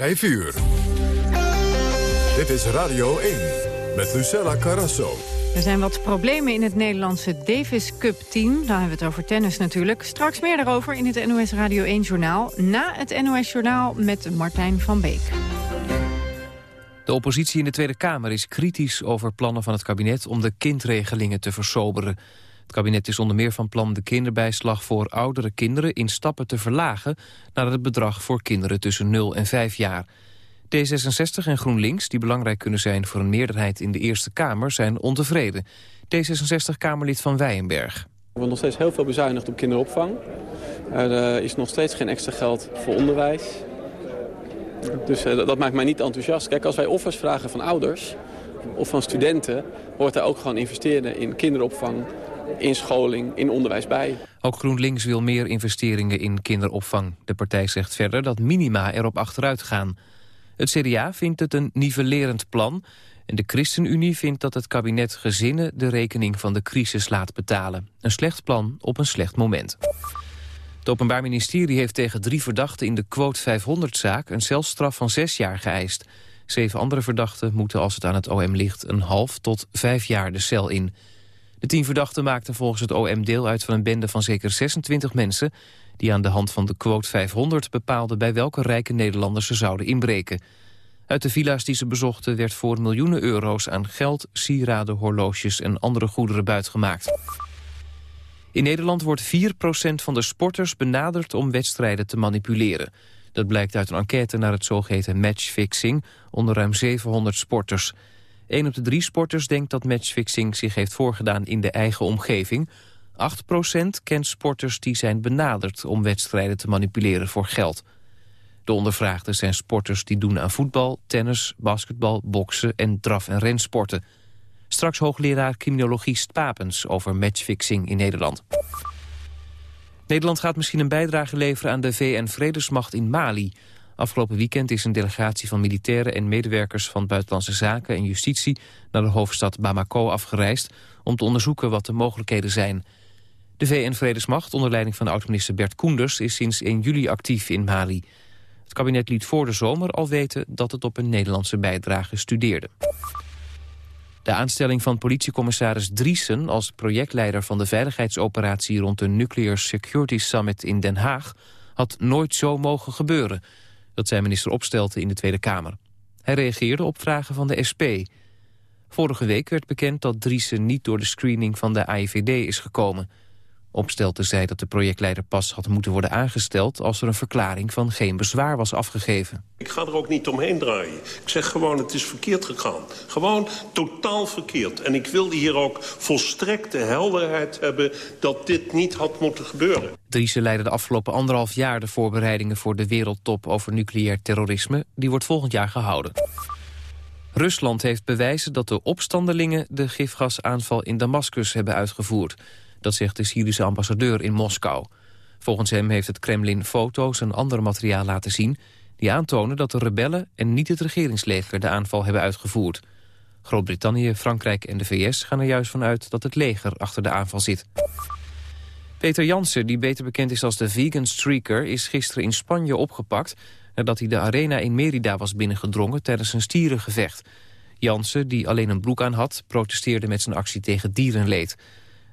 5 uur. Dit is Radio 1 met Lucella Carrasso. Er zijn wat problemen in het Nederlandse Davis Cup team. Dan hebben we het over tennis natuurlijk. Straks meer daarover in het NOS Radio 1 Journaal. Na het NOS Journaal met Martijn van Beek. De oppositie in de Tweede Kamer is kritisch over plannen van het kabinet... om de kindregelingen te versoberen. Het kabinet is onder meer van plan de kinderbijslag voor oudere kinderen... in stappen te verlagen naar het bedrag voor kinderen tussen 0 en 5 jaar. D66 en GroenLinks, die belangrijk kunnen zijn voor een meerderheid in de Eerste Kamer, zijn ontevreden. D66-Kamerlid van Wijenberg. Er wordt nog steeds heel veel bezuinigd op kinderopvang. Er eh, is nog steeds geen extra geld voor onderwijs. Dus eh, dat maakt mij niet enthousiast. Kijk, als wij offers vragen van ouders of van studenten... hoort daar ook gewoon investeren in kinderopvang, in scholing, in onderwijs bij. Ook GroenLinks wil meer investeringen in kinderopvang. De partij zegt verder dat minima erop achteruit gaan. Het CDA vindt het een nivellerend plan... en de ChristenUnie vindt dat het kabinet gezinnen... de rekening van de crisis laat betalen. Een slecht plan op een slecht moment. Het Openbaar Ministerie heeft tegen drie verdachten in de Quote 500-zaak... een celstraf van zes jaar geëist. Zeven andere verdachten moeten als het aan het OM ligt... een half tot vijf jaar de cel in. De tien verdachten maakten volgens het OM deel uit van een bende van zeker 26 mensen... die aan de hand van de quote 500 bepaalden bij welke rijke Nederlanders ze zouden inbreken. Uit de villa's die ze bezochten werd voor miljoenen euro's aan geld, sieraden, horloges en andere goederen buitgemaakt. In Nederland wordt 4% van de sporters benaderd om wedstrijden te manipuleren. Dat blijkt uit een enquête naar het zogeheten matchfixing onder ruim 700 sporters. Een op de drie sporters denkt dat matchfixing zich heeft voorgedaan in de eigen omgeving. 8% kent sporters die zijn benaderd om wedstrijden te manipuleren voor geld. De ondervraagden zijn sporters die doen aan voetbal, tennis, basketbal, boksen en draf- en rensporten. Straks hoogleraar criminologie Stapens over matchfixing in Nederland. Nederland gaat misschien een bijdrage leveren aan de VN-vredesmacht in Mali. Afgelopen weekend is een delegatie van militairen en medewerkers van Buitenlandse Zaken en Justitie naar de hoofdstad Bamako afgereisd om te onderzoeken wat de mogelijkheden zijn. De VN-vredesmacht onder leiding van oud-minister Bert Koenders is sinds 1 juli actief in Mali. Het kabinet liet voor de zomer al weten dat het op een Nederlandse bijdrage studeerde. De aanstelling van politiecommissaris Driesen als projectleider van de veiligheidsoperatie rond de Nuclear Security Summit in Den Haag had nooit zo mogen gebeuren. Dat zei minister Opstelten in de Tweede Kamer. Hij reageerde op vragen van de SP. Vorige week werd bekend dat Driesen niet door de screening van de AIVD is gekomen. Opstelten zei dat de projectleider pas had moeten worden aangesteld... als er een verklaring van geen bezwaar was afgegeven. Ik ga er ook niet omheen draaien. Ik zeg gewoon, het is verkeerd gegaan. Gewoon totaal verkeerd. En ik wilde hier ook volstrekte helderheid hebben... dat dit niet had moeten gebeuren. Driesen leidde de afgelopen anderhalf jaar de voorbereidingen... voor de wereldtop over nucleair terrorisme. Die wordt volgend jaar gehouden. Rusland heeft bewijzen dat de opstandelingen... de gifgasaanval in Damascus hebben uitgevoerd... Dat zegt de Syrische ambassadeur in Moskou. Volgens hem heeft het Kremlin foto's en ander materiaal laten zien... die aantonen dat de rebellen en niet het regeringsleger de aanval hebben uitgevoerd. Groot-Brittannië, Frankrijk en de VS gaan er juist vanuit dat het leger achter de aanval zit. Peter Jansen, die beter bekend is als de vegan streaker... is gisteren in Spanje opgepakt nadat hij de arena in Merida was binnengedrongen... tijdens een stierengevecht. Jansen, die alleen een broek aan had, protesteerde met zijn actie tegen dierenleed.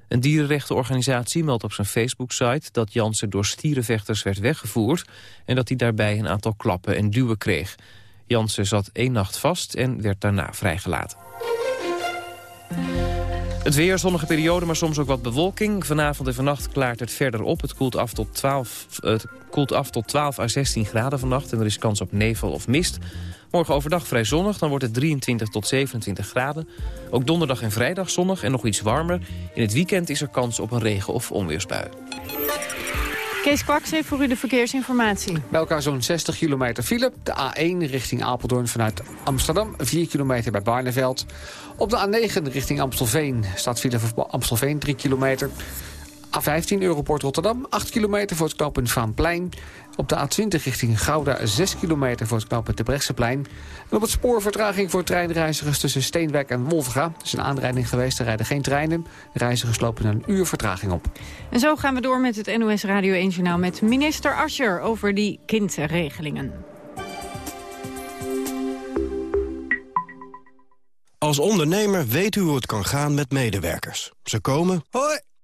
Een dierenrechtenorganisatie meldt op zijn Facebook-site... dat Jansen door stierenvechters werd weggevoerd... en dat hij daarbij een aantal klappen en duwen kreeg. Jansen zat één nacht vast en werd daarna vrijgelaten. Het weer, zonnige periode, maar soms ook wat bewolking. Vanavond en vannacht klaart het verder op. Het koelt af tot 12, het koelt af tot 12 à 16 graden vannacht... en er is kans op nevel of mist. Morgen overdag vrij zonnig, dan wordt het 23 tot 27 graden. Ook donderdag en vrijdag zonnig en nog iets warmer. In het weekend is er kans op een regen- of onweersbui. Kees Kwaks heeft voor u de verkeersinformatie. Bij elkaar zo'n 60 kilometer file. De A1 richting Apeldoorn vanuit Amsterdam. 4 kilometer bij Barneveld. Op de A9 richting Amstelveen staat file voor Amstelveen 3 kilometer. A15 Europort Rotterdam, 8 kilometer voor het knooppunt Vaanplein. Op de A20 richting Gouda 6 kilometer voor het knooppunt Debrechtseplein. En op het spoor vertraging voor treinreizigers tussen Steenwijk en Wolfga. Het is een aanrijding geweest, er rijden geen treinen. Reizigers lopen een uur vertraging op. En zo gaan we door met het NOS Radio 1 Journaal met minister Ascher over die kindregelingen. Als ondernemer weet u hoe het kan gaan met medewerkers. Ze komen... Hoi!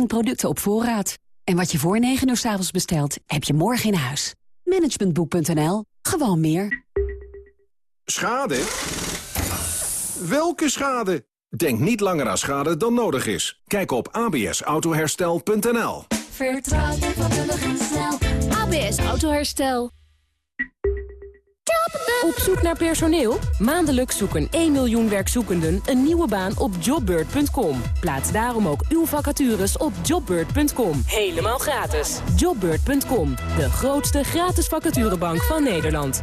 18.000 producten op voorraad. En wat je voor 9 uur s avonds bestelt, heb je morgen in huis. Managementboek.nl. Gewoon meer. Schade? Welke schade? Denk niet langer aan schade dan nodig is. Kijk op absautoherstel.nl. Vertrouw je vakkundig en snel. ABS Autoherstel. Op zoek naar personeel? Maandelijks zoeken 1 miljoen werkzoekenden een nieuwe baan op jobbird.com. Plaats daarom ook uw vacatures op jobbird.com. Helemaal gratis. Jobbird.com, de grootste gratis vacaturebank van Nederland.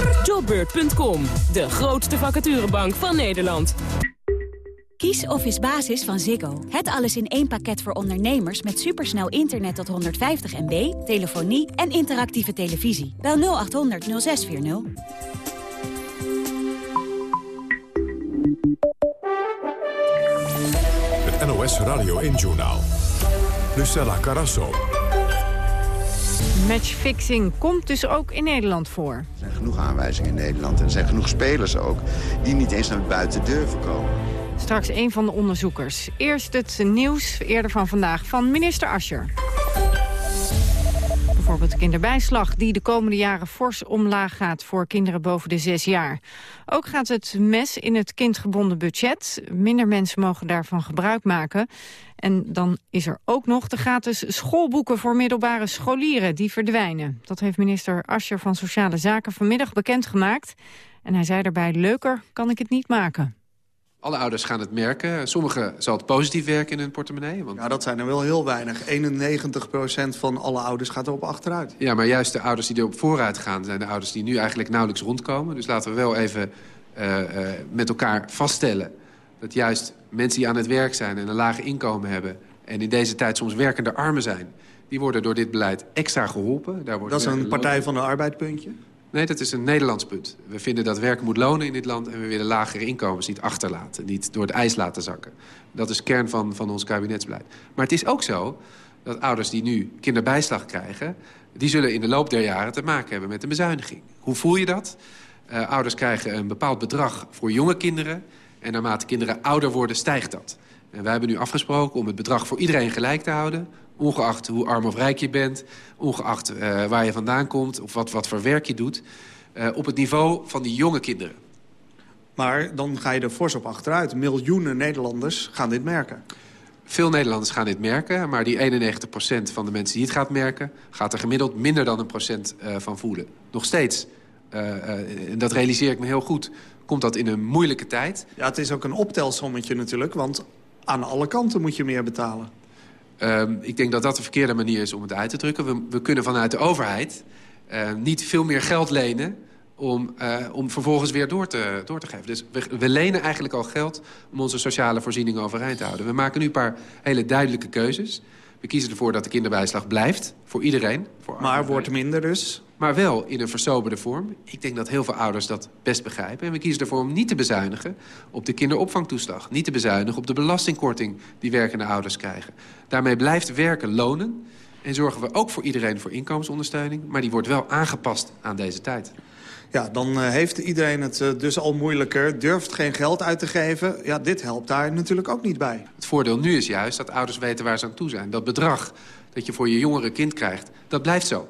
Jobbeurt.com, de grootste vacaturebank van Nederland. Kies Office Basis van Ziggo. Het alles in één pakket voor ondernemers met supersnel internet tot 150 MB, telefonie en interactieve televisie. Bel 0800 0640. Het NOS Radio 1-journaal. Lucella Carasso. Matchfixing komt dus ook in Nederland voor. Er zijn genoeg aanwijzingen in Nederland en er zijn genoeg spelers ook... die niet eens naar buiten durven komen. Straks een van de onderzoekers. Eerst het nieuws eerder van vandaag van minister Ascher. Bijvoorbeeld kinderbijslag die de komende jaren fors omlaag gaat voor kinderen boven de zes jaar. Ook gaat het mes in het kindgebonden budget. Minder mensen mogen daarvan gebruik maken. En dan is er ook nog de gratis schoolboeken voor middelbare scholieren. Die verdwijnen. Dat heeft minister Ascher van Sociale Zaken vanmiddag bekendgemaakt. En hij zei daarbij, leuker kan ik het niet maken. Alle ouders gaan het merken. Sommigen zal het positief werken in hun portemonnee. Want... Ja, dat zijn er wel heel weinig. 91% van alle ouders gaat erop achteruit. Ja, maar juist de ouders die erop vooruit gaan... zijn de ouders die nu eigenlijk nauwelijks rondkomen. Dus laten we wel even uh, uh, met elkaar vaststellen... dat juist mensen die aan het werk zijn en een laag inkomen hebben... en in deze tijd soms werkende armen zijn... die worden door dit beleid extra geholpen. Daar wordt dat is een Partij van de Arbeid puntje? Nee, dat is een Nederlands punt. We vinden dat werken moet lonen in dit land... en we willen lagere inkomens niet achterlaten, niet door het ijs laten zakken. Dat is kern van, van ons kabinetsbeleid. Maar het is ook zo dat ouders die nu kinderbijslag krijgen... die zullen in de loop der jaren te maken hebben met een bezuiniging. Hoe voel je dat? Uh, ouders krijgen een bepaald bedrag voor jonge kinderen... en naarmate kinderen ouder worden, stijgt dat. En wij hebben nu afgesproken om het bedrag voor iedereen gelijk te houden ongeacht hoe arm of rijk je bent... ongeacht uh, waar je vandaan komt of wat, wat voor werk je doet... Uh, op het niveau van die jonge kinderen. Maar dan ga je er fors op achteruit. Miljoenen Nederlanders gaan dit merken. Veel Nederlanders gaan dit merken, maar die 91% van de mensen die het gaat merken... gaat er gemiddeld minder dan een procent uh, van voelen. Nog steeds, en dat realiseer ik me heel goed, komt dat in een moeilijke tijd. Ja, het is ook een optelsommetje natuurlijk, want aan alle kanten moet je meer betalen. Um, ik denk dat dat de verkeerde manier is om het uit te drukken. We, we kunnen vanuit de overheid uh, niet veel meer geld lenen... om, uh, om vervolgens weer door te, door te geven. Dus we, we, lenen eigenlijk al geld om onze sociale voorzieningen overeind te houden. We maken nu een paar hele duidelijke keuzes. We kiezen ervoor dat de kinderbijslag blijft, voor iedereen. Voor maar wordt minder dus? Maar wel in een versoberde vorm. Ik denk dat heel veel ouders dat best begrijpen. En we kiezen ervoor om niet te bezuinigen op de kinderopvangtoeslag. Niet te bezuinigen op de belastingkorting die werkende ouders krijgen. Daarmee blijft werken lonen. En zorgen we ook voor iedereen voor inkomensondersteuning. Maar die wordt wel aangepast aan deze tijd. Ja, dan uh, heeft iedereen het uh, dus al moeilijker, durft geen geld uit te geven. Ja, dit helpt daar natuurlijk ook niet bij. Het voordeel nu is juist dat ouders weten waar ze aan toe zijn. Dat bedrag dat je voor je jongere kind krijgt, dat blijft zo.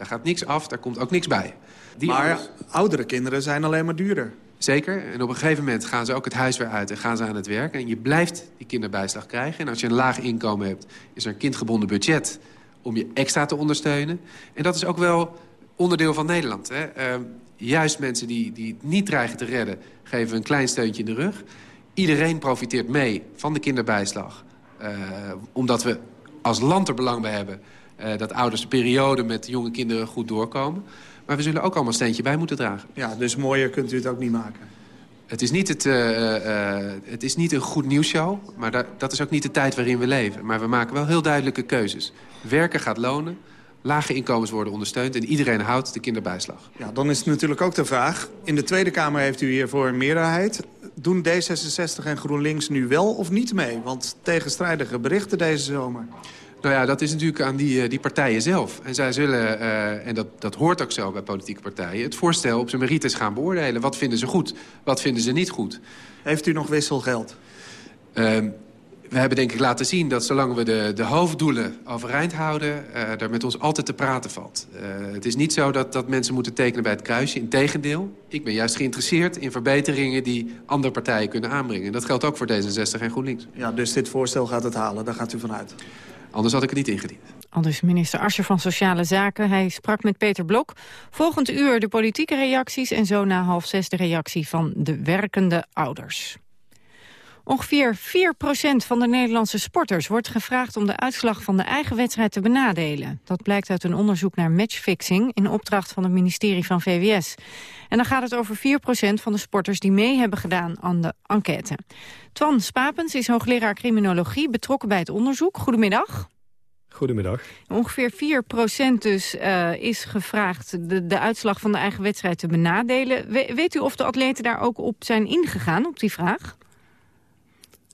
Daar gaat niks af, daar komt ook niks bij. Die maar ouders... oudere kinderen zijn alleen maar duurder. Zeker. En op een gegeven moment gaan ze ook het huis weer uit en gaan ze aan het werk. En je blijft die kinderbijslag krijgen. En als je een laag inkomen hebt, is er een kindgebonden budget om je extra te ondersteunen. En dat is ook wel onderdeel van Nederland. Hè? Uh, juist mensen die, die het niet dreigen te redden, geven een klein steuntje in de rug. Iedereen profiteert mee van de kinderbijslag. Uh, omdat we als land er belang bij hebben... Uh, dat ouders de periode met jonge kinderen goed doorkomen. Maar we zullen ook allemaal een steentje bij moeten dragen. Ja, dus mooier kunt u het ook niet maken. Het is niet, het, uh, uh, het is niet een goed nieuwsshow, maar da dat is ook niet de tijd waarin we leven. Maar we maken wel heel duidelijke keuzes. Werken gaat lonen, lage inkomens worden ondersteund... en iedereen houdt de kinderbijslag. Ja, dan is het natuurlijk ook de vraag... in de Tweede Kamer heeft u hiervoor een meerderheid. Doen D66 en GroenLinks nu wel of niet mee? Want tegenstrijdige berichten deze zomer. Nou ja, dat is natuurlijk aan die, die partijen zelf. En zij zullen, uh, en dat, dat hoort ook zo bij politieke partijen... het voorstel op zijn merites gaan beoordelen. Wat vinden ze goed, wat vinden ze niet goed? Heeft u nog wisselgeld? Uh, we hebben denk ik laten zien dat zolang we de, de hoofddoelen overeind houden... Uh, er met ons altijd te praten valt. Uh, het is niet zo dat, dat mensen moeten tekenen bij het kruisje. Integendeel, ik ben juist geïnteresseerd in verbeteringen... die andere partijen kunnen aanbrengen. Dat geldt ook voor D66 en GroenLinks. Ja, dus dit voorstel gaat het halen, daar gaat u vanuit. Anders had ik het niet ingediend. Aldus minister Ascher van Sociale Zaken. Hij sprak met Peter Blok. Volgend uur de politieke reacties en zo na half zes de reactie van de werkende ouders. Ongeveer 4% van de Nederlandse sporters wordt gevraagd om de uitslag van de eigen wedstrijd te benadelen. Dat blijkt uit een onderzoek naar matchfixing in opdracht van het ministerie van VWS. En dan gaat het over 4% van de sporters die mee hebben gedaan aan de enquête. Twan Spapens is hoogleraar criminologie, betrokken bij het onderzoek. Goedemiddag. Goedemiddag. Ongeveer 4% dus uh, is gevraagd de, de uitslag van de eigen wedstrijd te benadelen. We, weet u of de atleten daar ook op zijn ingegaan, op die vraag?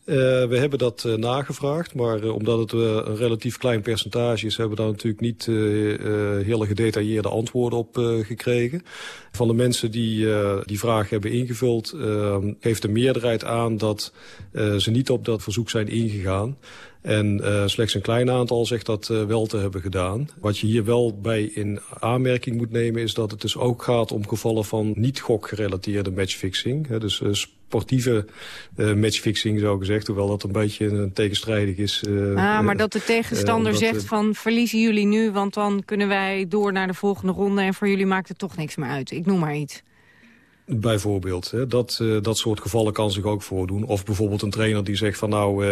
Uh, we hebben dat uh, nagevraagd, maar uh, omdat het een relatief klein percentage is... hebben we daar natuurlijk niet hele gedetailleerde antwoorden op gekregen. Van de mensen die die vraag hebben ingevuld... geeft de meerderheid aan dat ze niet op dat verzoek zijn ingegaan. En uh, slechts een klein aantal zegt dat uh, wel te hebben gedaan. Wat je hier wel bij in aanmerking moet nemen... is dat het dus ook gaat om gevallen van niet-gokgerelateerde matchfixing. He, dus uh, sportieve matchfixing, zo gezegd. Hoewel dat een beetje tegenstrijdig is. ah, maar dat de tegenstander zegt van... verliezen jullie nu, want dan kunnen wij door naar de volgende ronde... en voor jullie maakt het toch niks meer uit. Ik noem maar iets. Bijvoorbeeld, hè. Dat, uh, dat soort gevallen kan zich ook voordoen. Of bijvoorbeeld een trainer die zegt van nou, uh,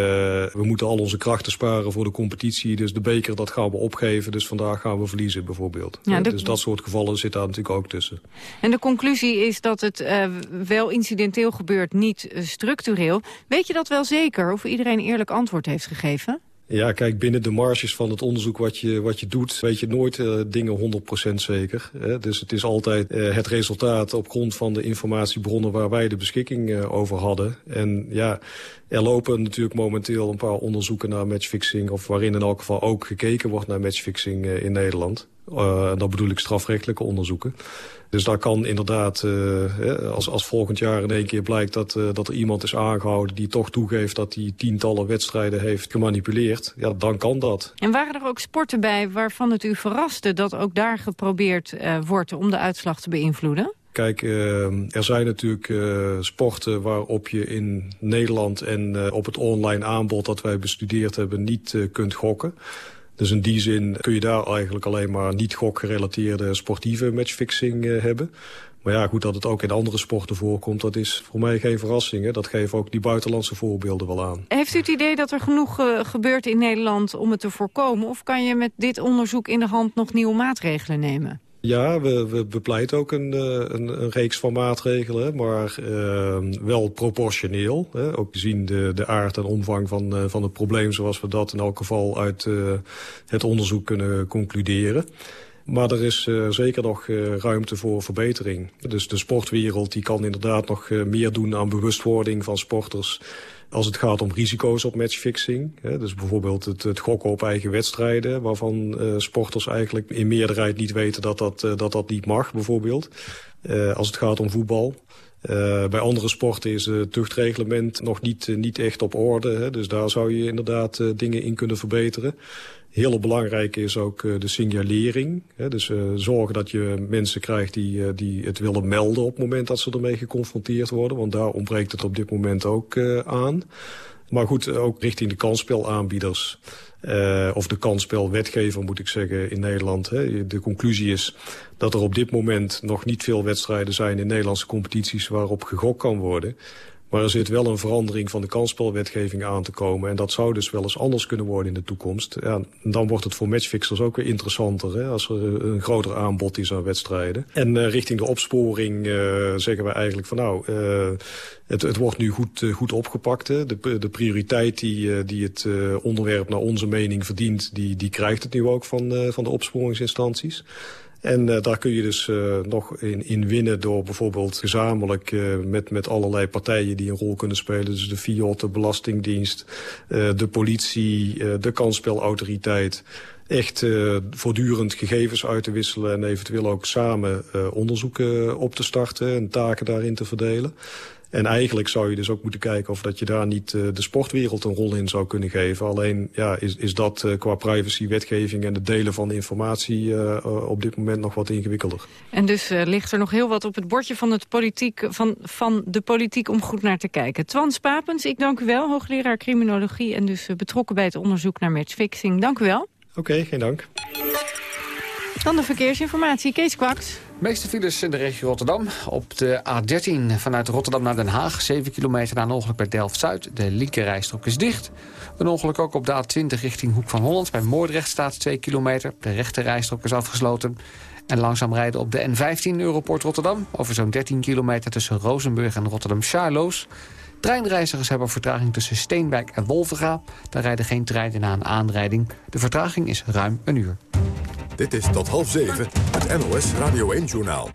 we moeten al onze krachten sparen voor de competitie. Dus de beker, dat gaan we opgeven. Dus vandaag gaan we verliezen bijvoorbeeld. Ja, de... Dus dat soort gevallen zit daar natuurlijk ook tussen. En de conclusie is dat het uh, wel incidenteel gebeurt, niet structureel. Weet je dat wel zeker? Of iedereen eerlijk antwoord heeft gegeven? Ja, kijk, binnen de marges van het onderzoek wat je, wat je doet... weet je nooit uh, dingen 100% zeker. Hè? Dus het is altijd uh, het resultaat op grond van de informatiebronnen... waar wij de beschikking uh, over hadden. En ja, er lopen natuurlijk momenteel een paar onderzoeken naar matchfixing... of waarin in elk geval ook gekeken wordt naar matchfixing in Nederland. Uh, dat bedoel ik strafrechtelijke onderzoeken. Dus daar kan inderdaad, uh, als, als volgend jaar in één keer blijkt dat, uh, dat er iemand is aangehouden... die toch toegeeft dat hij tientallen wedstrijden heeft gemanipuleerd, ja, dan kan dat. En waren er ook sporten bij waarvan het u verraste... dat ook daar geprobeerd wordt om de uitslag te beïnvloeden? Kijk, er zijn natuurlijk sporten waarop je in Nederland en op het online aanbod dat wij bestudeerd hebben niet kunt gokken. Dus in die zin kun je daar eigenlijk alleen maar niet gokgerelateerde sportieve matchfixing uh, hebben. Maar ja, goed, dat het ook in andere sporten voorkomt, dat is voor mij geen verrassing. Hè? Dat geven ook die buitenlandse voorbeelden wel aan. Heeft u het idee dat er genoeg uh, gebeurt in Nederland om het te voorkomen? Of kan je met dit onderzoek in de hand nog nieuwe maatregelen nemen? Ja, we, we bepleiten ook een, een, een reeks van maatregelen, maar uh, wel proportioneel. Hè. Ook gezien de, de aard en omvang van, uh, van het probleem zoals we dat in elk geval uit uh, het onderzoek kunnen concluderen. Maar er is zeker nog ruimte voor verbetering. Dus de sportwereld die kan inderdaad nog meer doen aan bewustwording van sporters als het gaat om risico's op matchfixing. Hè, dus bijvoorbeeld het, het, gokken op eigen wedstrijden... waarvan uh, sporters eigenlijk in meerderheid niet weten dat dat, uh, dat, dat niet mag, bijvoorbeeld. Uh, als het gaat om voetbal. Bij andere sporten is het tuchtreglement nog niet, niet echt op orde. Hè, dus daar zou je inderdaad dingen in kunnen verbeteren. Heel belangrijk is ook uh, de signalering. Dus zorgen dat je mensen krijgt die, die het willen melden op het moment dat ze ermee geconfronteerd worden. Want daar ontbreekt het op dit moment ook aan. Maar goed, ook richting de kansspelaanbieders. Uh, of de kansspelwetgever moet ik zeggen in Nederland. Hè. De conclusie is dat er op dit moment nog niet veel wedstrijden zijn in Nederlandse competities waarop gegokt kan worden. Maar er zit wel een verandering van de kansspelwetgeving aan te komen. En dat zou dus wel eens anders kunnen worden in de toekomst. Ja, dan wordt het voor matchfixers ook weer interessanter... Hè, als er een groter aanbod is aan wedstrijden. En uh, richting de opsporing uh, zeggen we eigenlijk van nou... Uh, het, het, wordt nu goed, goed opgepakt. Hè. De, de prioriteit die, die het onderwerp naar onze mening verdient... die, die krijgt het nu ook van, van de opsporingsinstanties. En uh, daar kun je dus uh, nog in, in, winnen door bijvoorbeeld gezamenlijk uh, met, met allerlei partijen die een rol kunnen spelen. Dus de FIOT, de Belastingdienst, de politie, de kansspelautoriteit. Echt voortdurend gegevens uit te wisselen en eventueel ook samen onderzoeken op te starten en taken daarin te verdelen. En eigenlijk zou je dus ook moeten kijken of dat je daar niet uh, de sportwereld een rol in zou kunnen geven. Alleen ja, is, is dat uh, qua privacy-wetgeving en het delen van informatie uh, op dit moment nog wat ingewikkelder. En dus ligt er nog heel wat op het bordje van, het politiek, van, van de politiek om goed naar te kijken. Twan Spapens, ik dank u wel, hoogleraar criminologie en dus betrokken bij het onderzoek naar matchfixing. Dank u wel. Oké, okay, geen dank. Dan de verkeersinformatie, Kees Kwaks. Meeste files in de regio Rotterdam. Op de A13 vanuit Rotterdam naar Den Haag. 7 kilometer na een ongeluk bij Delft-Zuid. De linkerrijstrook is dicht. Een ongeluk ook op de A20 richting Hoek van Holland. Bij Moordrecht staat 2 kilometer. De rechterrijstrook is afgesloten. En langzaam rijden op de N15 Europort Rotterdam. Over zo'n 13 kilometer tussen Rozenburg en Rotterdam-Charloes. Treinreizigers hebben vertraging tussen Steenwijk en Wolvega. Daar rijden geen treinen na een aanrijding. De vertraging is ruim een uur. Dit is tot half zeven, NOS Radio 1-journaal.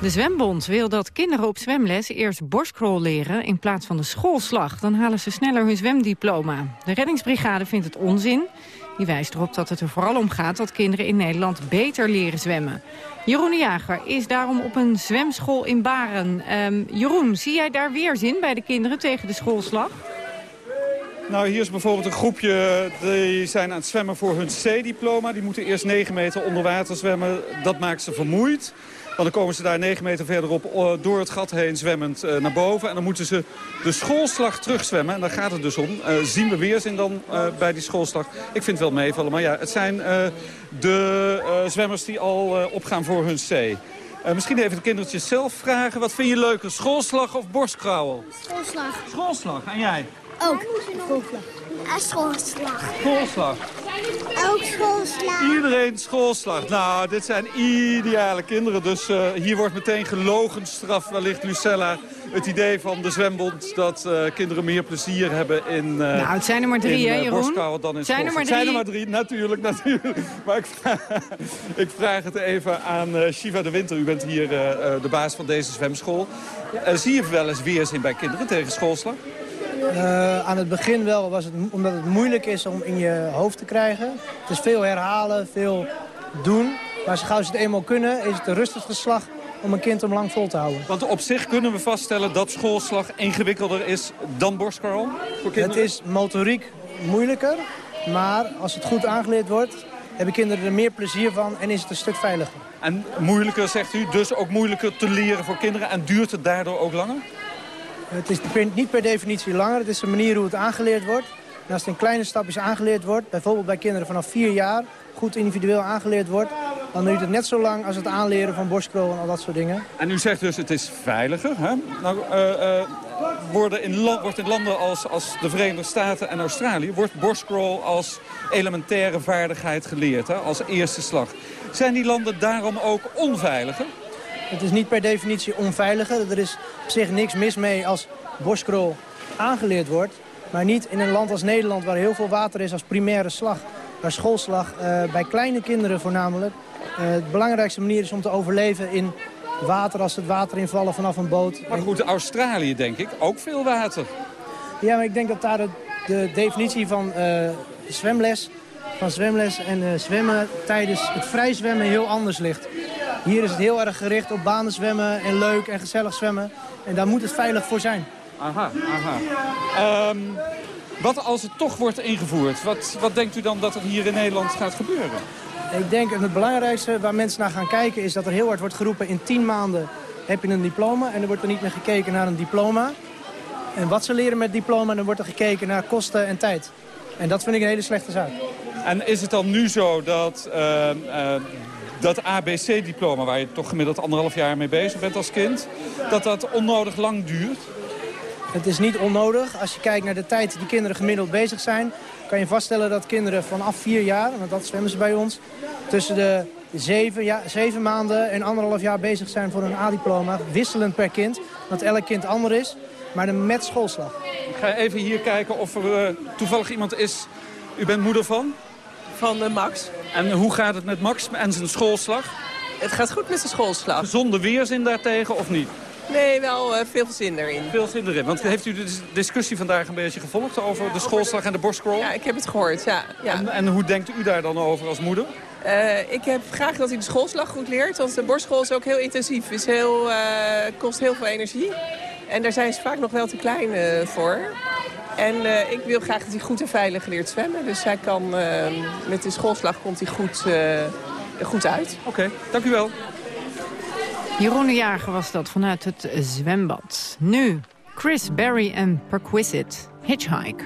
De Zwembond wil dat kinderen op zwemles eerst borstkrol leren in plaats van de schoolslag. Dan halen ze sneller hun zwemdiploma. De reddingsbrigade vindt het onzin. Die wijst erop dat het er vooral om gaat dat kinderen in Nederland beter leren zwemmen. Jeroen de Jager is daarom op een zwemschool in Baren. Um, Jeroen, zie jij daar weerzin bij de kinderen tegen de schoolslag? Nou, hier is bijvoorbeeld een groepje, die zijn aan het zwemmen voor hun C-diploma. Die moeten eerst 9 meter onder water zwemmen. Dat maakt ze vermoeid. Want dan komen ze daar 9 meter verderop eh, door het gat heen zwemmend eh, naar boven. En dan moeten ze de schoolslag terugzwemmen. En daar gaat het dus om. Uh, zien we weerzin dan uh, bij die schoolslag? Ik vind het wel meevallen. Maar ja, het zijn uh, de zwemmers die al opgaan voor hun C. misschien even de kindertjes zelf vragen. Wat vind je leuker, schoolslag of borstkrauwel? Schoolslag. Schoolslag. En jij? Ook schoolslag. En schoolslag. Schoolslag. Ook schoolslag. Iedereen schoolslag. Nou, dit zijn ideale kinderen. Dus uh, hier wordt meteen gelogen straf. Wellicht Lucella het idee van de zwembond dat uh, kinderen meer plezier hebben in uh, Nou, het zijn er maar drie, hè, Jeroen? Dan in zijn er maar drie? Het zijn er maar drie, natuurlijk, natuurlijk. Maar ik vraag, ik vraag het even aan Shiva de Winter. U bent hier de baas van deze zwemschool. zie je wel eens weerzin bij kinderen tegen schoolslag? Uh, aan het begin wel, was het, omdat het moeilijk is om in je hoofd te krijgen. Het is veel herhalen, veel doen. Maar zo gauw ze het eenmaal kunnen, is het de rustigste slag om een kind om lang vol te houden. Want op zich kunnen we vaststellen dat schoolslag ingewikkelder is dan voor kinderen? Het is motoriek moeilijker, maar als het goed aangeleerd wordt... hebben kinderen er meer plezier van en is het een stuk veiliger. En moeilijker, zegt u, dus ook moeilijker te leren voor kinderen... en duurt het daardoor ook langer? Het is niet per definitie langer. Het is de manier hoe het aangeleerd wordt. En als het in kleine stapjes aangeleerd wordt, bijvoorbeeld bij kinderen vanaf vier jaar, goed individueel aangeleerd wordt, dan duurt het net zo lang als het aanleren van borstkrol en al dat soort dingen. En u zegt dus het is veiliger. Hè? Nou, uh, worden in wordt in landen als, als de Verenigde Staten en Australië... wordt borstkrol als elementaire vaardigheid geleerd, hè? als eerste slag. Zijn die landen daarom ook onveiliger? Het is niet per definitie onveiliger. Er is op zich niks mis mee als borstkrol aangeleerd wordt. Maar niet in een land als Nederland waar heel veel water is als primaire slag. Waar schoolslag uh, bij kleine kinderen voornamelijk uh, de belangrijkste manier is om te overleven in water als het water invallen vanaf een boot. Maar goed, Australië denk ik, ook veel water. Ja, maar ik denk dat daar de, de definitie van uh, zwemles, van zwemles en zwemmen tijdens het vrij zwemmen heel anders ligt. Hier is het heel erg gericht op banen zwemmen en leuk en gezellig zwemmen. En daar moet het veilig voor zijn. Aha, aha. Ehm, wat als het toch wordt ingevoerd? Wat, wat denkt u dan dat er hier in Nederland gaat gebeuren? Ik denk het belangrijkste waar mensen naar gaan kijken is dat er heel hard wordt geroepen... in 10 maanden heb je een diploma en er wordt er niet meer gekeken naar een diploma. En wat ze leren met diploma, dan wordt er gekeken naar kosten en tijd. En dat vind ik een hele slechte zaak. En is het dan nu zo dat uh, uh, dat ABC-diploma... waar je toch gemiddeld anderhalf jaar mee bezig bent als kind... dat dat onnodig lang duurt? Het is niet onnodig. Als je kijkt naar de tijd die kinderen gemiddeld bezig zijn... kan je vaststellen dat kinderen vanaf vier jaar, want dat zwemmen ze bij ons... tussen de zeven, ja, zeven maanden en anderhalf jaar bezig zijn voor een A-diploma. Wisselend per kind, want elk kind ander is. Maar dan met schoolslag. Ik ga even hier kijken of er uh, toevallig iemand is... U bent moeder van? Van uh, Max. En hoe gaat het met Max en zijn schoolslag? Het gaat goed met zijn schoolslag. Gezonde weerzin daartegen of niet? Nee, wel uh, veel zin erin. Veel zin erin. Want heeft u de discussie vandaag een beetje gevolgd over de schoolslag en de borstcrawl? Ja, ik heb het gehoord, ja. ja. En, en hoe denkt u daar dan over als moeder? Uh, ik heb graag dat hij de schoolslag goed leert. Want de borstschool is ook heel intensief. Is heel, uh, kost heel veel energie. En daar zijn ze vaak nog wel te klein voor. En ik wil graag dat hij goed en veilig leert zwemmen. Dus hij kan, met de schoolslag komt hij goed, goed uit. Oké, okay, dank u wel. Jeroen de Jager was dat vanuit het zwembad. Nu Chris Berry en Perquisite, Hitchhike.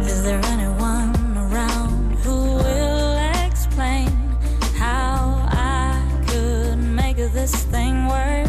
Is there anyone around who will explain how I could make this thing work?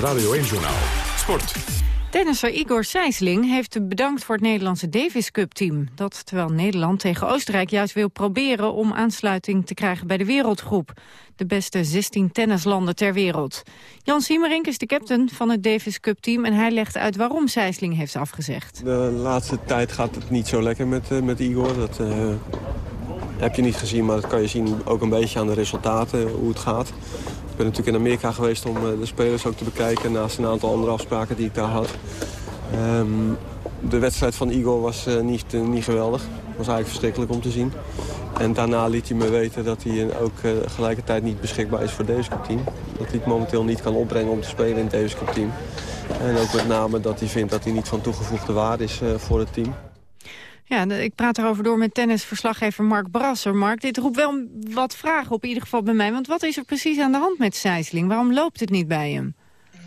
Radio 1 Journaal. Sport. Tennisser Igor Sijsling heeft bedankt voor het Nederlandse Davis Cup team. Dat terwijl Nederland tegen Oostenrijk juist wil proberen om aansluiting te krijgen bij de wereldgroep. De beste 16 tennislanden ter wereld. Jan Siemerink is de captain van het Davis Cup team en hij legt uit waarom Sijsling heeft afgezegd. De laatste tijd gaat het niet zo lekker met, uh, met Igor. Dat uh, heb je niet gezien, maar dat kan je zien ook een beetje aan de resultaten, hoe het gaat. Ben natuurlijk in Amerika geweest om eh, de spelers ook te bekijken... naast een aantal andere afspraken die ik daar had. Ehm, de wedstrijd van Igor was eh, niet, eh, niet geweldig. Het was eigenlijk verschrikkelijk om te zien. En daarna liet hij me weten dat hij ook uh, gelijkertijd niet beschikbaar is voor het Davis team. Dat hij het momenteel niet kan opbrengen om te spelen in het Davis team. En ook met name dat hij vindt dat hij niet van toegevoegde waarde is voor het team. Ja, ik praat erover door met tennisverslaggever Mark Brasser. Mark, dit roept wel wat vragen op, in ieder geval bij mij. Want wat is er precies aan de hand met Sijsling? Waarom loopt het niet bij hem?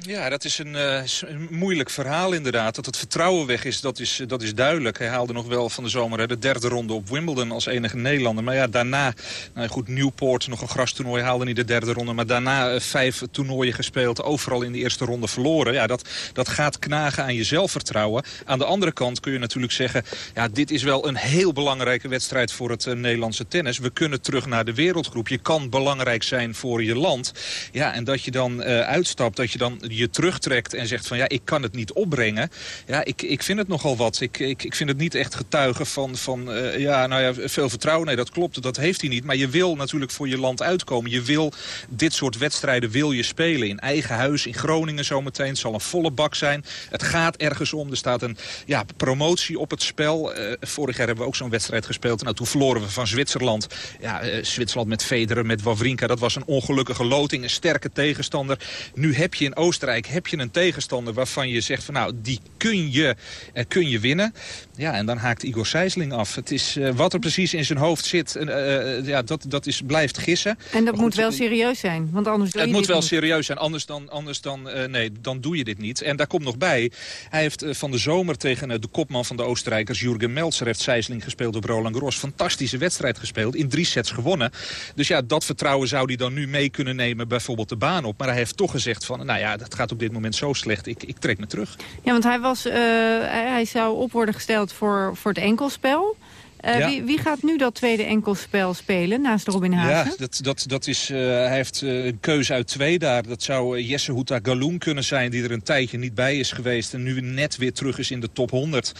Ja, dat is een, moeilijk verhaal inderdaad. Dat het vertrouwen weg is, dat is, dat is duidelijk. Hij haalde nog wel van de zomer hè, de derde ronde op Wimbledon als enige Nederlander. Maar ja, daarna, nou goed, Newport, nog een grastoernooi, haalde niet de derde ronde. Maar daarna uh, vijf toernooien gespeeld, overal in de eerste ronde verloren. Ja, dat, dat gaat knagen aan je zelfvertrouwen. Aan de andere kant kun je natuurlijk zeggen... ja, dit is wel een heel belangrijke wedstrijd voor het Nederlandse tennis. We kunnen terug naar de wereldgroep. Je kan belangrijk zijn voor je land. Ja, en dat je dan uitstapt, dat je dan je terugtrekt en zegt van ja, ik kan het niet opbrengen. Ja, ik, ik vind het nogal wat. Ik, ik, ik vind het niet echt getuigen van, van uh, ja, nou ja, veel vertrouwen. Nee, dat klopt, dat heeft hij niet. Maar je wil natuurlijk voor je land uitkomen. Je wil dit soort wedstrijden wil je spelen. In eigen huis, in Groningen zometeen. Het zal een volle bak zijn. Het gaat ergens om. Er staat een ja, promotie op het spel. Uh, vorig jaar hebben we ook zo'n wedstrijd gespeeld. Nou, toen verloren we van Zwitserland. Ja, uh, Zwitserland met Federer, met Wawrinka. Dat was een ongelukkige loting, een sterke tegenstander. Nu heb je in Oostenrijk heb je een tegenstander waarvan je zegt van nou, die kun je, uh, kun je winnen. Ja, en dan haakt Igor Sijsling af. Het is uh, wat er precies in zijn hoofd zit, uh, ja, dat, dat is, blijft gissen. En dat goed, moet wel serieus zijn, want anders doe Het je moet wel niet. serieus zijn, anders dan, anders dan, nee, dan doe je dit niet. En daar komt nog bij, hij heeft van de zomer tegen de kopman van de Oostenrijkers, Jurgen Meltzer, heeft Sijsling gespeeld op Roland Garros. Fantastische wedstrijd gespeeld, in drie sets gewonnen. Dus ja, dat vertrouwen zou hij dan nu mee kunnen nemen, bijvoorbeeld de baan op. Maar hij heeft toch gezegd van, nou ja, dat gaat op dit moment zo slecht. Ik, ik trek me terug. Ja, want hij, was, uh, hij zou op worden gesteld voor, voor het enkelspel. Uh, ja. wie, wie, gaat nu dat tweede enkelspel spelen naast Robin Haase? Ja, dat, dat, dat is, uh, hij heeft uh, een keuze uit twee daar. Dat zou Jesse Houta Galoen kunnen zijn, die er een tijdje niet bij is geweest... en nu net weer terug is in de top 100.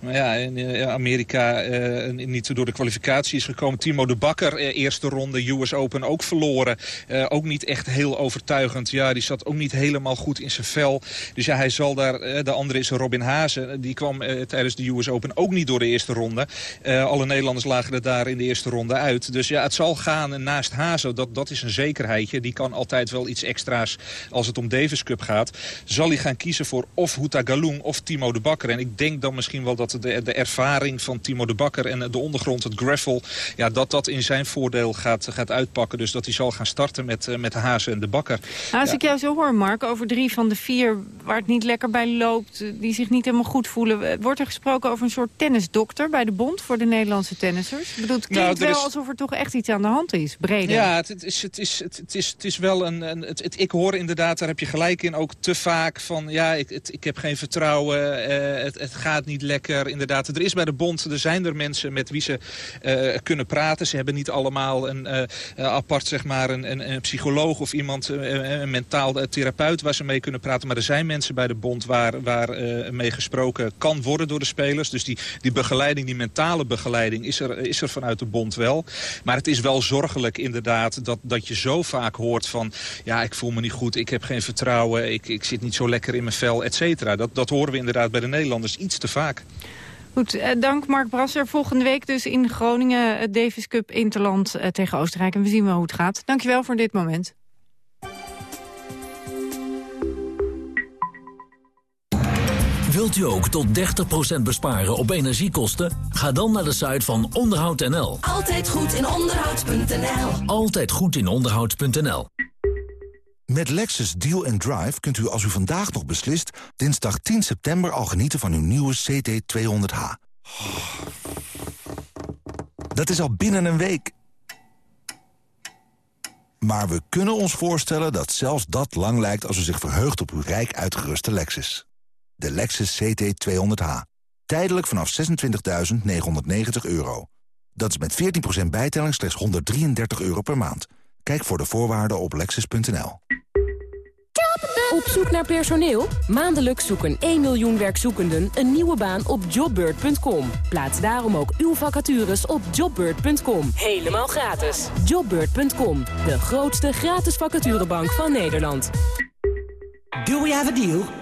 Maar ja, in Amerika niet door de kwalificatie is gekomen. Timo de Bakker, eerste ronde US Open, ook verloren. ook niet echt heel overtuigend. Ja, die zat ook niet helemaal goed in zijn vel. Dus ja, hij zal daar... de andere is Robin Haase. Die kwam tijdens de US Open ook niet door de eerste ronde alle Nederlanders lagen er daar in de eerste ronde uit. Dus ja, het zal gaan naast Hazen. Dat, dat is een zekerheidje. Die kan altijd wel iets extra's als het om Davis Cup gaat. Zal hij gaan kiezen voor of Houta Galoen of Timo de Bakker. En ik denk dan misschien wel dat de, de ervaring van Timo de Bakker en de ondergrond, het gravel... Ja, dat dat in zijn voordeel gaat, gaat uitpakken. Dus dat hij zal gaan starten met, met Hazen en de Bakker. Nou, als ja. ik jou zo hoor, Mark, over drie van de vier waar het niet lekker bij loopt... die zich niet helemaal goed voelen... wordt er gesproken over een soort tennisdokter bij de bond voor de Nederlandse tennissers? Ik bedoel, het klinkt nou, wel is... alsof er toch echt iets aan de hand is, breder. Ja, het, het, is, het, is, het, is, het is wel een... een het, het, ik hoor inderdaad, daar heb je gelijk in, ook te vaak van... ja, ik, het, ik heb geen vertrouwen, uh, het, het gaat niet lekker. Inderdaad, er is bij de bond, er zijn er mensen met wie ze uh, kunnen praten. Ze hebben niet allemaal een uh, apart, zeg maar, een, een, een psycholoog of iemand, een mentaal therapeut... waar ze mee kunnen praten. Maar er zijn mensen bij de bond waar, waar mee gesproken kan worden door de spelers. Dus die, die begeleiding, die mentale begeleiding is er, is er vanuit de bond wel. Maar het is wel zorgelijk inderdaad dat, dat je zo vaak hoort van... ja, ik voel me niet goed, ik heb geen vertrouwen, ik, ik zit niet zo lekker in mijn vel, et cetera. Dat, dat horen we inderdaad bij de Nederlanders iets te vaak. Goed, eh, dank Mark Brasser. Volgende week dus in Groningen het Davis Cup Interland eh, tegen Oostenrijk. En we zien wel hoe het gaat. Dankjewel voor dit moment. Wilt u ook tot 30% besparen op energiekosten? Ga dan naar de site van onderhoud.nl. Altijd goed in onderhoud.nl. Altijd goed in onderhoud.nl. Met Lexus Deal and Drive kunt u als u vandaag nog beslist... dinsdag 10 september al genieten van uw nieuwe CT200H. Dat is al binnen een week. Maar we kunnen ons voorstellen dat zelfs dat lang lijkt... als u zich verheugt op uw rijk uitgeruste Lexus. De Lexus CT200H. Tijdelijk vanaf 26.990 euro. Dat is met 14% bijtelling slechts 133 euro per maand. Kijk voor de voorwaarden op lexus.nl. Op zoek naar personeel? Maandelijks zoeken 1 miljoen werkzoekenden een nieuwe baan op jobbird.com. Plaats daarom ook uw vacatures op jobbird.com. Helemaal gratis. Jobbird.com, de grootste gratis vacaturebank van Nederland. Do we have a deal?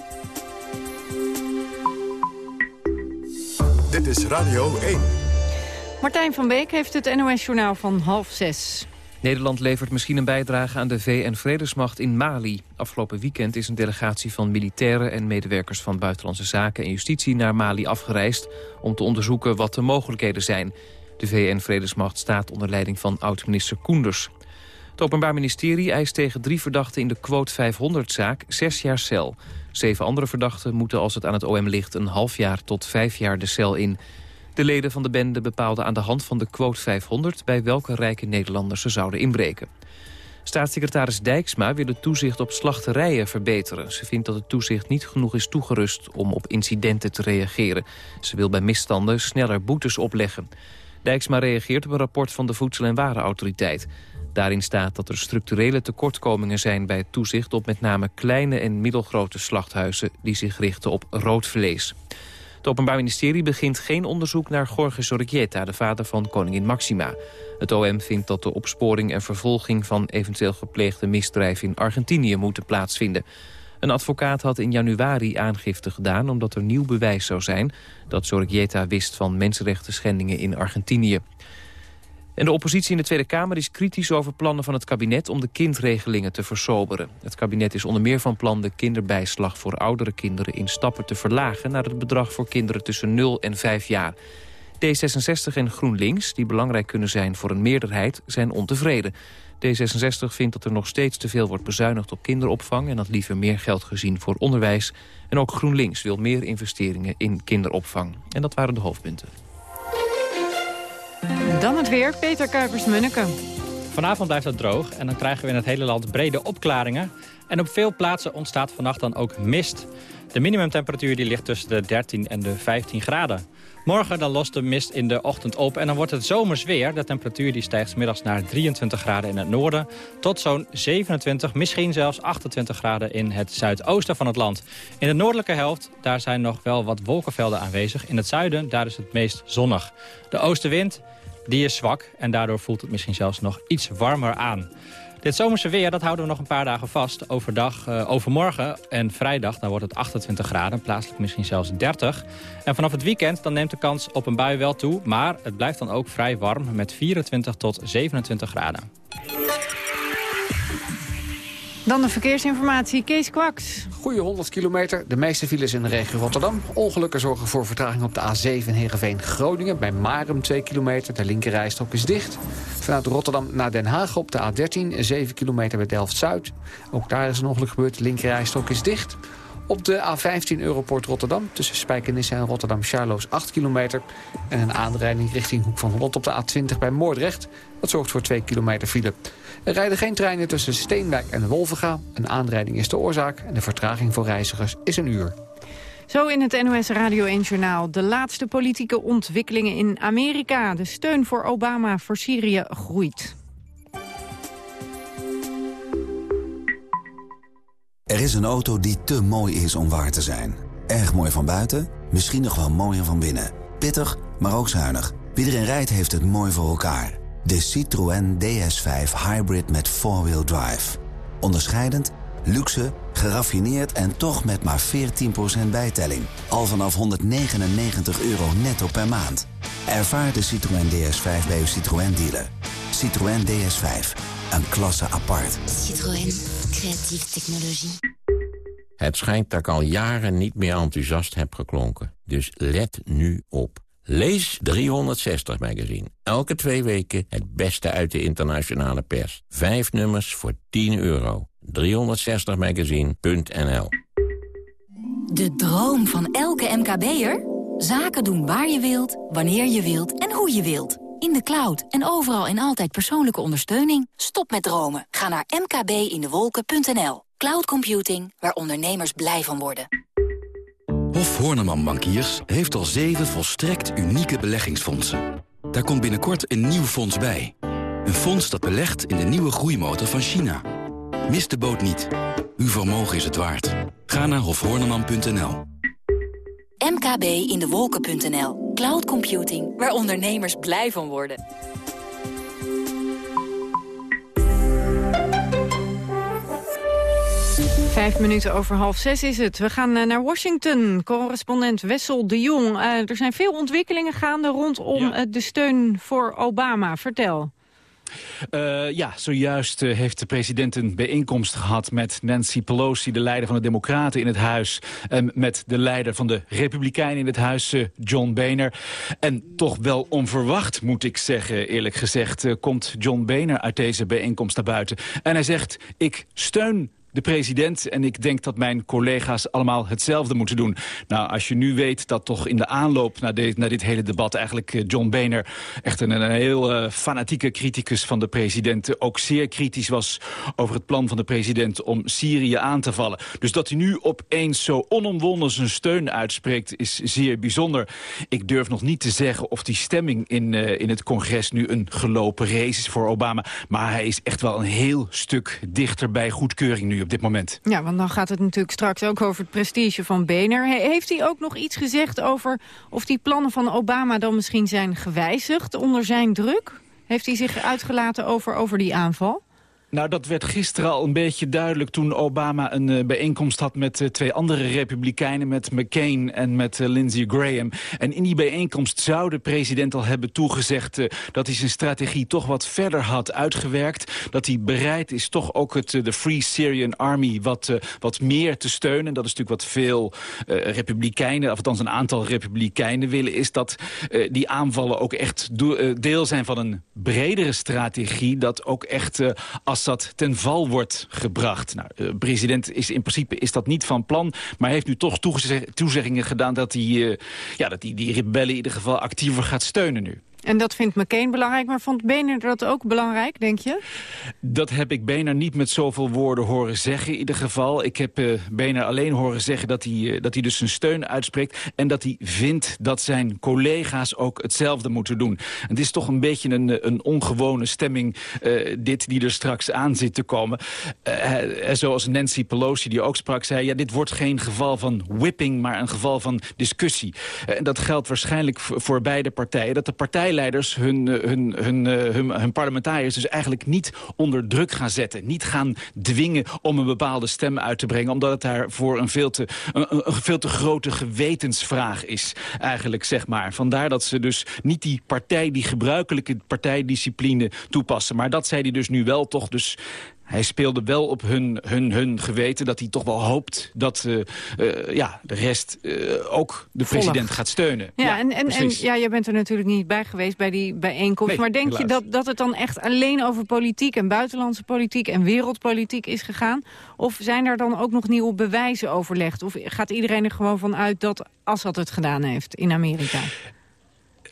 Dit is Radio 1. Martijn van Beek heeft het NOS-journaal van half zes. Nederland levert misschien een bijdrage aan de VN-vredesmacht in Mali. Afgelopen weekend is een delegatie van militairen en medewerkers van Buitenlandse Zaken en Justitie naar Mali afgereisd om te onderzoeken wat de mogelijkheden zijn. De VN-vredesmacht staat onder leiding van oud-minister Koenders. Het Openbaar Ministerie eist tegen drie verdachten in de quote 500-zaak zes jaar cel. Zeven andere verdachten moeten als het aan het OM ligt een half jaar tot vijf jaar de cel in. De leden van de bende bepaalden aan de hand van de quote 500 bij welke rijke Nederlanders ze zouden inbreken. Staatssecretaris Dijksma wil het toezicht op slachterijen verbeteren. Ze vindt dat het toezicht niet genoeg is toegerust om op incidenten te reageren. Ze wil bij misstanden sneller boetes opleggen. Dijksma reageert op een rapport van de Voedsel- en Warenautoriteit. Daarin staat dat er structurele tekortkomingen zijn bij het toezicht op met name kleine en middelgrote slachthuizen die zich richten op rood vlees. Het Openbaar Ministerie begint geen onderzoek naar Jorge Sorrieta, de vader van koningin Maxima. Het OM vindt dat de opsporing en vervolging van eventueel gepleegde misdrijven in Argentinië moeten plaatsvinden. Een advocaat had in januari aangifte gedaan omdat er nieuw bewijs zou zijn dat Sorrieta wist van mensenrechten schendingen in Argentinië. En de oppositie in de Tweede Kamer is kritisch over plannen van het kabinet om de kindregelingen te versoberen. Het kabinet is onder meer van plan de kinderbijslag voor oudere kinderen in stappen te verlagen naar het bedrag voor kinderen tussen 0 en 5 jaar. D66 en GroenLinks, die belangrijk kunnen zijn voor een meerderheid, zijn ontevreden. D66 vindt dat er nog steeds te veel wordt bezuinigd op kinderopvang... en had liever meer geld gezien voor onderwijs. En ook GroenLinks wil meer investeringen in kinderopvang. En dat waren de hoofdpunten. Dan het weer, Peter Kuipers-Munneke. Vanavond blijft het droog en dan krijgen we in het hele land brede opklaringen. En op veel plaatsen ontstaat vannacht dan ook mist. De minimumtemperatuur die ligt tussen de 13 en de 15 graden. Morgen dan lost de mist in de ochtend op en dan wordt het zomers weer. De temperatuur die stijgt middags naar 23 graden in het noorden... tot zo'n 27, misschien zelfs 28 graden in het zuidoosten van het land. In de noordelijke helft daar zijn nog wel wat wolkenvelden aanwezig. In het zuiden daar is het meest zonnig. De oostenwind die is zwak en daardoor voelt het misschien zelfs nog iets warmer aan. Dit zomerse weer dat houden we nog een paar dagen vast. Overdag, uh, overmorgen en vrijdag dan wordt het 28 graden, plaatselijk misschien zelfs 30. En vanaf het weekend dan neemt de kans op een bui wel toe. Maar het blijft dan ook vrij warm met 24 tot 27 graden. Dan de verkeersinformatie, Kees Kwaks. Goeie 100 kilometer. De meeste files in de regio Rotterdam. Ongelukken zorgen voor vertraging op de A7 Heerenveen-Groningen. Bij Marum 2 kilometer. De linkerrijstrook is dicht. Vanuit Rotterdam naar Den Haag op de A13. 7 kilometer bij Delft-Zuid. Ook daar is een ongeluk gebeurd. De linkerrijstrook is dicht. Op de A15 Europort Rotterdam tussen Spijkenisse en Rotterdam-Charloes 8 kilometer. En een aanrijding richting Hoek van Holland op de A20 bij Moordrecht. Dat zorgt voor 2 kilometer file. Er rijden geen treinen tussen Steenwijk en Wolvenga. Een aanrijding is de oorzaak en de vertraging voor reizigers is een uur. Zo in het NOS Radio 1 Journaal. De laatste politieke ontwikkelingen in Amerika. De steun voor Obama voor Syrië groeit. Er is een auto die te mooi is om waar te zijn. Erg mooi van buiten, misschien nog wel mooier van binnen. Pittig, maar ook zuinig. Wie erin rijdt heeft het mooi voor elkaar. De Citroën DS5 Hybrid met 4-wheel drive. Onderscheidend, luxe, geraffineerd en toch met maar 14% bijtelling. Al vanaf 199 euro netto per maand. Ervaar de Citroën DS5 bij uw Citroën dealer. Citroën DS5, een klasse apart. Citroën, creatieve technologie. Het schijnt dat ik al jaren niet meer enthousiast heb geklonken. Dus let nu op. Lees 360 magazine. Elke twee weken het beste uit de internationale pers. Vijf nummers voor 10 euro. 360magazine.nl De droom van elke MKB'er? Zaken doen waar je wilt, wanneer je wilt en hoe je wilt. In de cloud en overal en altijd persoonlijke ondersteuning. Stop met dromen. Ga naar mkbindewolken.nl. Cloud computing, waar ondernemers blij van worden. Hof Horneman Bankiers heeft al zeven volstrekt unieke beleggingsfondsen. Daar komt binnenkort een nieuw fonds bij. Een fonds dat belegt in de nieuwe groeimotor van China. Mis de boot niet. Uw vermogen is het waard. Ga naar hofhorneman.nl. mkbindewolken.nl. Cloud computing, waar ondernemers blij van worden. Vijf minuten over half zes is het. We gaan eh, naar Washington. Correspondent Wessel de Jong. Eh, er zijn veel ontwikkelingen gaande rondom eh, de steun voor Obama. Vertel. Uh, ja, zojuist uh, heeft de president een bijeenkomst gehad met Nancy Pelosi, de leider van de Democraten in het huis. En met de leider van de Republikeinen in het huis, uh, John Boehner. En toch wel onverwacht, moet ik zeggen, eerlijk gezegd, komt John Boehner uit deze bijeenkomst naar buiten. En hij zegt, ik steun de president. En ik denk dat mijn collega's allemaal hetzelfde moeten doen. Nou, als je nu weet dat toch in de aanloop naar, naar dit hele debat... eigenlijk eh, John Boehner, echt een, een heel uh, fanatieke criticus van de president... ook zeer kritisch was over het plan van de president om Syrië aan te vallen. Dus dat hij nu opeens zo onomwonden zijn steun uitspreekt... is zeer bijzonder. Ik durf nog niet te zeggen of die stemming in, uh, in het congres... nu een gelopen race is voor Obama. Maar hij is echt wel een heel stuk dichter bij goedkeuring nu op dit moment. Ja, want dan gaat het natuurlijk straks ook over het prestige van Boehner. Heeft hij ook nog iets gezegd over of die plannen van Obama dan misschien zijn gewijzigd onder zijn druk? Heeft hij zich uitgelaten over, over die aanval? Nou, dat werd gisteren al een beetje duidelijk toen Obama een uh, bijeenkomst had met uh, twee andere republikeinen, met McCain en met uh, Lindsey Graham. En in die bijeenkomst zou de president al hebben toegezegd dat hij zijn strategie toch wat verder had uitgewerkt. Dat hij bereid is toch ook het, de Free Syrian Army wat, wat meer te steunen. Dat is natuurlijk wat veel republikeinen, of althans een aantal republikeinen willen, is dat die aanvallen ook echt deel zijn van een bredere strategie. Dat ook echt als dat ten val wordt gebracht. Nou, de president is in principe is dat niet van plan... maar heeft nu toch toezeggingen gedaan dat hij, uh, ja, dat hij die rebellen in ieder geval actiever gaat steunen nu. En dat vindt McCain belangrijk, maar vond Boehner dat ook belangrijk, denk je? Dat heb ik Boehner niet met zoveel woorden horen zeggen in ieder geval. Ik heb uh, Boehner alleen horen zeggen dat hij, uh, dat hij dus zijn steun uitspreekt... en dat hij vindt dat zijn collega's ook hetzelfde moeten doen. En het is toch een beetje een, een ongewone stemming, uh, dit die er straks aan zit te komen. zoals Nancy Pelosi, die ook sprak, zei... ja, dit wordt geen geval van whipping, maar een geval van discussie. en dat geldt waarschijnlijk voor beide partijen. Dat de partij partijleiders hun, hun, hun, hun, hun parlementariërs dus eigenlijk niet onder druk gaan zetten. Niet gaan dwingen om een bepaalde stem uit te brengen. Omdat het daar voor een veel te, een, veel te grote gewetensvraag is. Eigenlijk, zeg maar. Vandaar dat ze dus niet die partij, die gebruikelijke partijdiscipline toepassen. Maar dat zei hij dus nu wel toch. Dus hij speelde wel op hun, hun, hun geweten dat hij toch wel hoopt dat uh, uh, ja, de rest uh, ook de Volg. president gaat steunen. Ja, ja en, en, en ja, jij bent er natuurlijk niet bij geweest bij die bijeenkomst. Nee, maar denk helaas. je dat, dat het dan echt alleen over politiek en buitenlandse politiek en wereldpolitiek is gegaan? Of zijn er dan ook nog nieuwe bewijzen overlegd? Of gaat iedereen er gewoon van uit dat Assad het gedaan heeft in Amerika?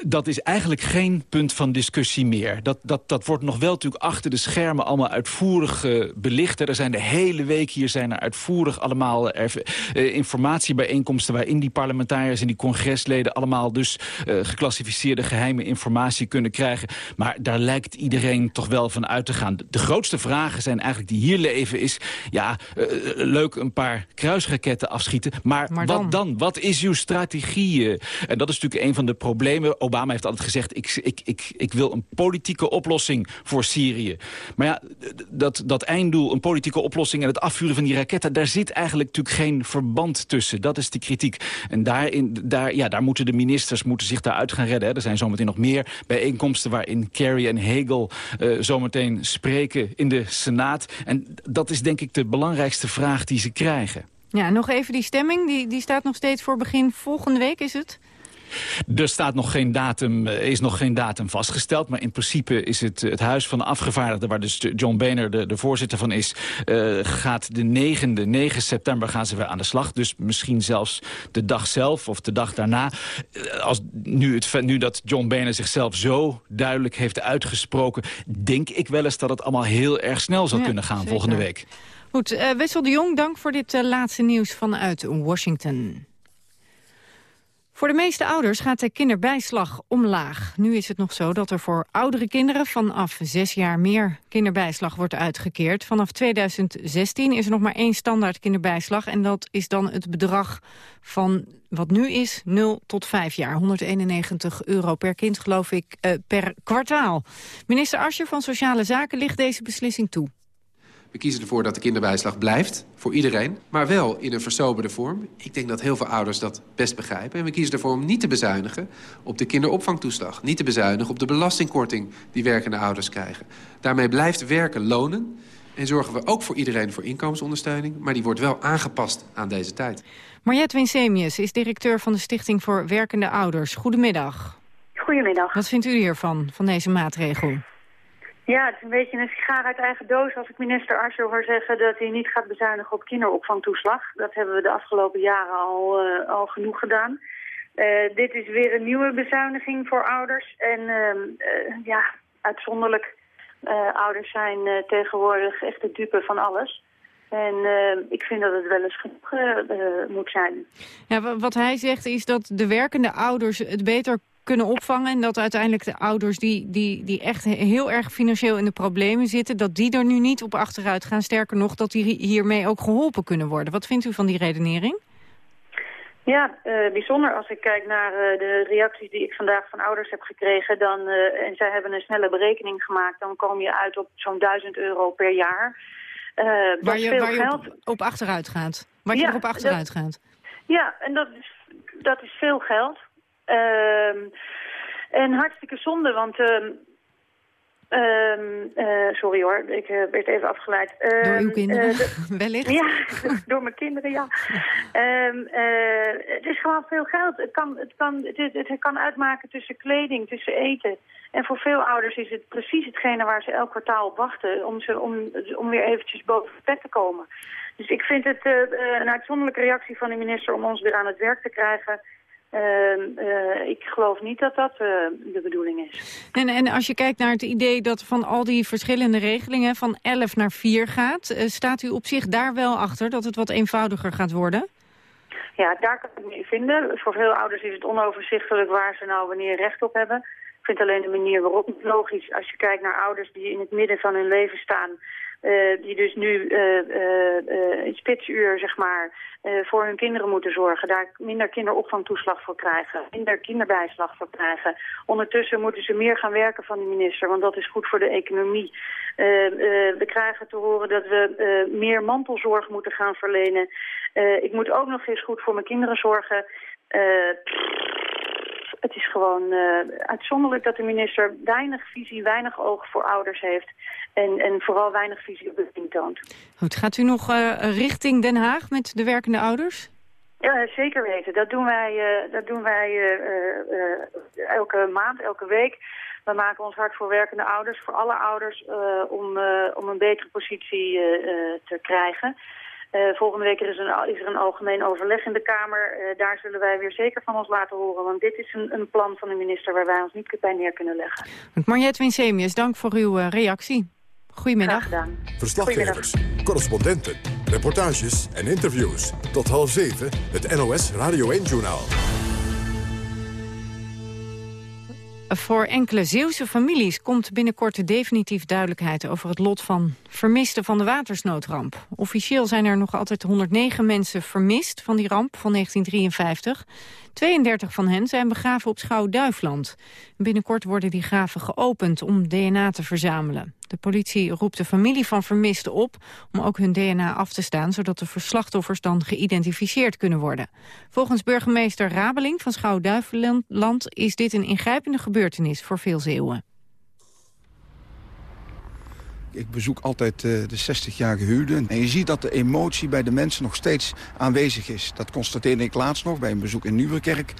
Dat is eigenlijk geen punt van discussie meer. Dat, dat, dat wordt nog wel natuurlijk achter de schermen allemaal uitvoerig uh, belicht. Er zijn de hele week hier zijn er uitvoerig allemaal er, uh, informatiebijeenkomsten... waarin die parlementariërs en die congresleden allemaal dus uh, geclassificeerde geheime informatie kunnen krijgen. Maar daar lijkt iedereen toch wel van uit te gaan. De, de grootste vragen zijn eigenlijk die hier leven is... ja, leuk een paar kruisraketten afschieten, maar, maar wat dan? Wat is uw strategie? En dat is natuurlijk een van de problemen... Obama heeft altijd gezegd, ik, ik, ik, ik wil een politieke oplossing voor Syrië. Maar ja, dat, dat einddoel, een politieke oplossing en het afvuren van die raketten... daar zit eigenlijk natuurlijk geen verband tussen. Dat is de kritiek. En daarin, daar, ja, daar moeten de ministers moeten zich daaruit gaan redden. Hè. Er zijn zometeen nog meer bijeenkomsten waarin Kerry en Hegel uh, zometeen spreken in de Senaat. En dat is denk ik de belangrijkste vraag die ze krijgen. Ja, nog even die stemming. Die, die staat nog steeds voor begin volgende week, is het? Er staat nog geen datum, eh, is nog geen datum vastgesteld. Maar in principe is het, het Huis van de Afgevaardigden... waar dus John Boehner de, de voorzitter van is... eh, gaat de 9e, 9 september gaan ze weer aan de slag. Dus misschien zelfs de dag zelf of de dag daarna. Eh, Als nu, het, nu dat John Boehner zichzelf zo duidelijk heeft uitgesproken... denk ik wel eens dat het allemaal heel erg snel zal Ja, kunnen gaan zeker. volgende week. Goed, eh, Wessel de Jong, dank voor dit eh, laatste nieuws vanuit Washington. Voor de meeste ouders gaat de kinderbijslag omlaag. Nu is het nog zo dat er voor oudere kinderen vanaf zes jaar meer kinderbijslag wordt uitgekeerd. Vanaf 2016 is er nog maar één standaard kinderbijslag en dat is dan het bedrag van wat nu is 0 tot 5 jaar. 191 euro per kind geloof ik eh, per kwartaal. Minister Ascher van Sociale Zaken ligt deze beslissing toe. We kiezen ervoor dat de kinderbijslag blijft, voor iedereen, maar wel in een versoberde vorm. Ik denk dat heel veel ouders dat best begrijpen. En we kiezen ervoor om niet te bezuinigen op de kinderopvangtoeslag. Niet te bezuinigen op de belastingkorting die werkende ouders krijgen. Daarmee blijft werken lonen en zorgen we ook voor iedereen voor inkomensondersteuning. Maar die wordt wel aangepast aan deze tijd. Mariette Winsemius is directeur van de Stichting voor Werkende Ouders. Goedemiddag. Goedemiddag. Wat vindt u hiervan, van deze maatregel? Ja, het is een beetje een sigaar uit eigen doos als ik minister Asscher hoor zeggen dat hij niet gaat bezuinigen op kinderopvangtoeslag. Dat hebben we de afgelopen jaren al, eh, al genoeg gedaan. Eh, dit is weer een nieuwe bezuiniging voor ouders. En ehm, eh, ja, uitzonderlijk. ouders zijn tegenwoordig echt de dupe van alles. En ik vind dat het wel eens genoeg moet zijn. Ja, wa- wat hij zegt is dat de werkende ouders het beter kunnen opvangen... en dat uiteindelijk de ouders die, die, die echt heel erg financieel in de problemen zitten... dat die er nu niet op achteruit gaan. Sterker nog, dat die hiermee ook geholpen kunnen worden. Wat vindt u van die redenering? Ja, eh, bijzonder als ik kijk naar eh, de reacties die ik vandaag van ouders heb gekregen. Dan, eh, en zij hebben een snelle berekening gemaakt. Dan kom je uit op zo'n 1000 euro per jaar. Waar je, veel waar je geld. op, op achteruit gaat. Waar je erop achteruit dat- gaat. Ja, en dat is, dat is veel geld. Ehm, en hartstikke zonde, want... ehm, ehm, eh, sorry hoor, ik eh, werd even afgeleid. Door uw kinderen, eh, wellicht? Ja, door mijn kinderen, ja. Het is gewoon veel geld. Het kan, het, kan, het, het kan uitmaken tussen kleding, tussen eten. En voor veel ouders is het precies hetgene waar ze elk kwartaal op wachten... om, ze, om, om weer eventjes boven het pet te komen. Dus ik vind het een uitzonderlijke reactie van de minister... om ons weer aan het werk te krijgen... Ehm, eh, ik geloof niet dat dat eh, de bedoeling is. En, en als je kijkt naar het idee dat van al die verschillende regelingen... van 11 naar 4 gaat, eh, staat u op zich daar wel achter... dat het wat eenvoudiger gaat worden? Ja, daar kan ik me in vinden. Voor veel ouders is het onoverzichtelijk waar ze nou wanneer recht op hebben. Ik vind alleen de manier waarop logisch. Als je kijkt naar ouders die in het midden van hun leven staan... eh, die dus nu eh, eh, eh, in spitsuur, zeg maar, voor hun kinderen moeten zorgen. Daar minder kinderopvangtoeslag voor krijgen. Minder kinderbijslag voor krijgen. Ondertussen moeten ze meer gaan werken van de minister. Want dat is goed voor de economie. We krijgen te horen dat we meer mantelzorg moeten gaan verlenen. Ik moet ook nog eens goed voor mijn kinderen zorgen. Het is gewoon uitzonderlijk dat de minister weinig visie, weinig oog voor ouders heeft. En, en vooral weinig visie op de ding toont. Goed, gaat u nog eh, richting Den Haag met de werkende ouders? Ja, zeker weten. Dat doen wij, eh, dat doen wij eh, elke maand, elke week. We maken ons hard voor werkende ouders, voor alle ouders, om, om een betere positie te krijgen. Volgende week is, een, is er een algemeen overleg in de Kamer. Daar zullen wij weer zeker van ons laten horen. Want dit is een, een plan van de minister waar wij ons niet bij neer kunnen leggen. Mariette Winsemius, dank voor uw reactie. Goedemiddag. Verslaggevers, correspondenten, reportages en interviews. Tot half zeven, het NOS Radio 1-journaal. Voor enkele Zeeuwse families komt binnenkort definitief duidelijkheid over het lot van vermisten van de watersnoodramp. Officieel zijn er nog altijd 109 mensen vermist van die ramp van 1953. 32 van hen zijn begraven op Schouw-Duifland. Binnenkort worden die graven geopend om DNA te verzamelen. De politie roept de familie van vermisten op om ook hun DNA af te staan... zodat de slachtoffers dan geïdentificeerd kunnen worden. Volgens burgemeester Rabeling van Schouw-Duiveland... is dit een ingrijpende gebeurtenis voor veel Zeeuwen. Ik bezoek altijd uh, de 60-jarige huwden. En je ziet dat de emotie bij de mensen nog steeds aanwezig is. Dat constateerde ik laatst nog bij een bezoek in Nieuwerkerk.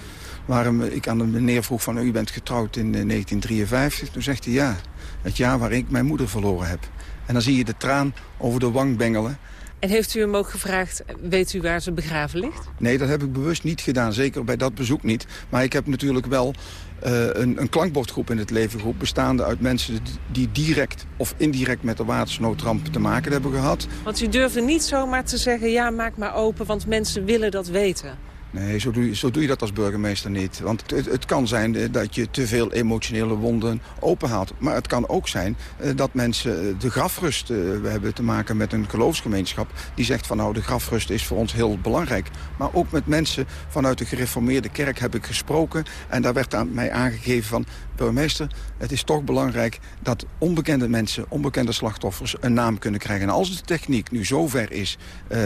Waar ik aan de meneer vroeg van, u bent getrouwd in 1953. Toen zegt hij, ja, het jaar waarin ik mijn moeder verloren heb. En dan zie je de traan over de wang bengelen. En heeft u hem ook gevraagd, weet u waar ze begraven ligt? Nee, dat heb ik bewust niet gedaan. Zeker bij dat bezoek niet. Maar ik heb natuurlijk wel een, een klankbordgroep in het leven groep... bestaande uit mensen die direct of indirect met de watersnoodramp te maken hebben gehad. Want u durfde niet zomaar te zeggen, ja, maak maar open, want mensen willen dat weten. Nee, zo doe, je, zo doe je dat als burgemeester niet. Want het, kan zijn eh, dat je te veel emotionele wonden openhaalt. Maar het kan ook zijn eh, dat mensen eh, de grafrust... we hebben te maken met een geloofsgemeenschap... die zegt van nou, de grafrust is voor ons heel belangrijk. Maar ook met mensen vanuit de gereformeerde kerk heb ik gesproken... en daar werd aan mij aangegeven van... burgemeester, het is toch belangrijk dat onbekende mensen... onbekende slachtoffers een naam kunnen krijgen. En als de techniek nu zover is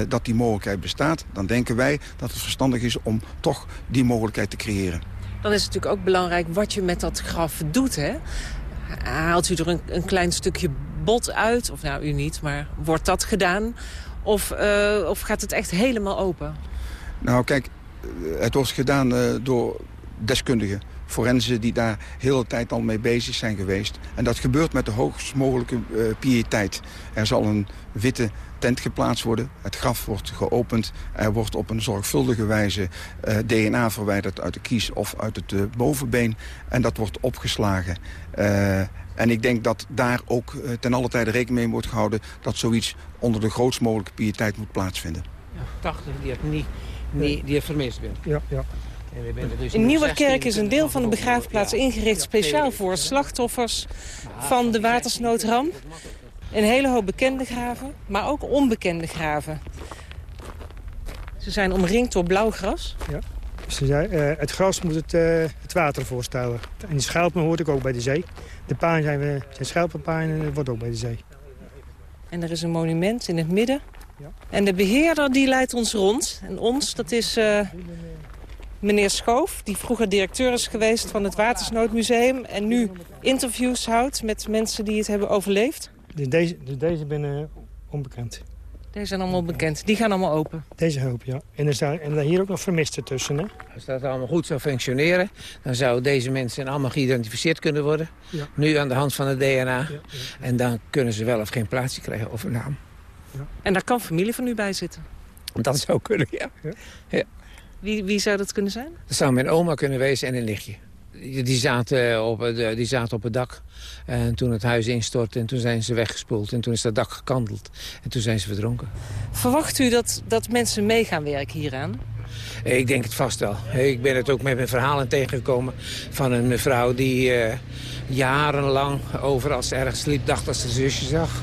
dat die mogelijkheid bestaat... dan denken wij dat het verstandig is om toch die mogelijkheid te creëren. Dan is het natuurlijk ook belangrijk wat je met dat graf doet. Hè? Haalt u er een, een klein stukje bot uit? Of nou, u niet, maar wordt dat gedaan? Of, uh, of gaat het echt helemaal open? Nou, kijk, het wordt gedaan uh, door deskundigen forensen die daar heel de tijd al mee bezig zijn geweest. En dat gebeurt met de hoogst mogelijke uh, piëteit. Er zal een witte tent geplaatst worden. Het graf wordt geopend. Er wordt op een zorgvuldige wijze uh, eh, DNA verwijderd uit de kies of uit het uh, bovenbeen. En dat wordt opgeslagen. Uh, en ik denk dat daar ook ten alle tijde rekening mee wordt gehouden... dat zoiets onder de grootst mogelijke piëteit moet plaatsvinden. Ja, 80 die het niet, niet die vermist bent. Ja, ja. Dus in Nieuwerkerk is een deel van de begraafplaats ingericht speciaal voor slachtoffers van de watersnoodramp. Een hele hoop bekende graven, maar ook onbekende graven. Ze zijn omringd door blauw gras. Ja. Ze zei, uh, het gras moet het, uh, het water voorstellen. En die schelpen hoort ik ook bij de zee. De paan zijn, we, zijn schelpenpaan en dat wordt ook bij de zee. En er is een monument in het midden. Ja. En de beheerder die leidt ons rond. En ons, dat is uh, meneer Schoof, die vroeger directeur is geweest van het Watersnoodmuseum... en nu interviews houdt met mensen die het hebben overleefd. Dus deze, dus deze ben onbekend. Deze zijn allemaal bekend. Die gaan allemaal open? Deze hoop, ja. En er staan en hier ook nog vermisten tussen. Hè? Als dat allemaal goed zou functioneren... dan zouden deze mensen allemaal geïdentificeerd kunnen worden. Ja. Nu aan de hand van het DNA. Ja, en dan kunnen ze wel of geen plaatsje krijgen of een naam. En daar kan familie van u bij zitten? Dat zou kunnen, ja. ja. Wie, wie zou dat kunnen zijn? Dat zou mijn oma kunnen wezen en een nichtje. Die zaten, op, die zaten op het dak. En toen het huis instortte en toen zijn ze weggespoeld. En toen is dat dak gekanteld. En toen zijn ze verdronken. Verwacht u dat, dat mensen mee gaan werken hieraan? Ik denk het vast wel. Ik ben het ook met mijn verhalen tegengekomen van een mevrouw die uh, jarenlang over als ze ergens liep dacht dat ze zusje zag.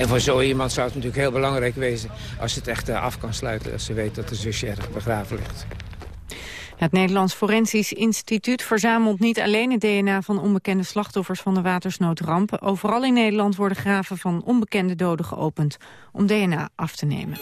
En voor zo iemand zou het natuurlijk heel belangrijk wezen als ze het echt eh, af kan sluiten. Als ze weet dat de zusje erg begraven ligt. Het Nederlands Forensisch Instituut verzamelt niet alleen het DNA van onbekende slachtoffers van de watersnoodrampen. Overal in Nederland worden graven van onbekende doden geopend om DNA af te nemen.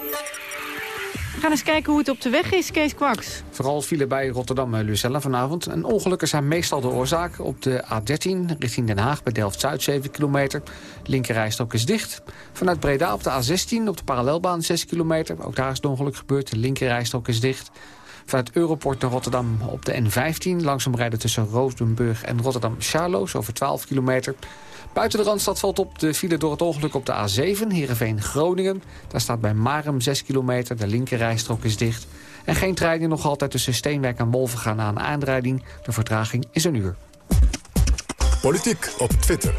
We gaan eens kijken hoe het op de weg is, Kees Kwaks. Vooral vielen bij Rotterdam en Lucelle vanavond. En ongelukken zijn meestal de oorzaak. Op de A13 richting Den Haag bij Delft-Zuid 7 kilometer. De linkerrijstrook is dicht. Vanuit Breda op de A16 op de parallelbaan 6 kilometer. Ook daar is het ongeluk gebeurd. De linkerrijstrook is dicht. Vanuit Europort naar Rotterdam op de N15. Langzaam rijden tussen Roosdenburg en Rotterdam-Charloes over 12 kilometer. Buiten de Randstad valt op de file door het ongeluk op de A7, Heerenveen-Groningen. Daar staat bij Marem 6 kilometer, de linkerrijstrook is dicht. En geen treinen nog altijd tussen Steenwijk en Wolvengaan na een aanrijding. De vertraging is een uur. Politiek op Twitter.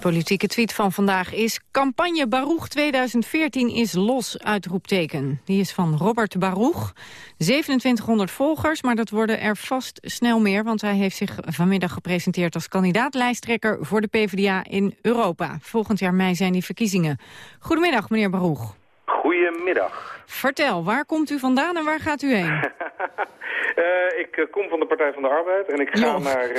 De politieke tweet van vandaag is... Campagne Baruch 2014 is los, uitroepteken. Die is van Robert Baruch. 2700 volgers, maar dat worden er vast snel meer... want hij heeft zich vanmiddag gepresenteerd als kandidaat-lijsttrekker... voor de PvdA in Europa. Volgend jaar mei zijn die verkiezingen. Goedemiddag, meneer Baruch. Goedemiddag. Vertel, waar komt u vandaan en waar gaat u heen? Uh, ik uh, kom van de Partij van de Arbeid en ik ga naar...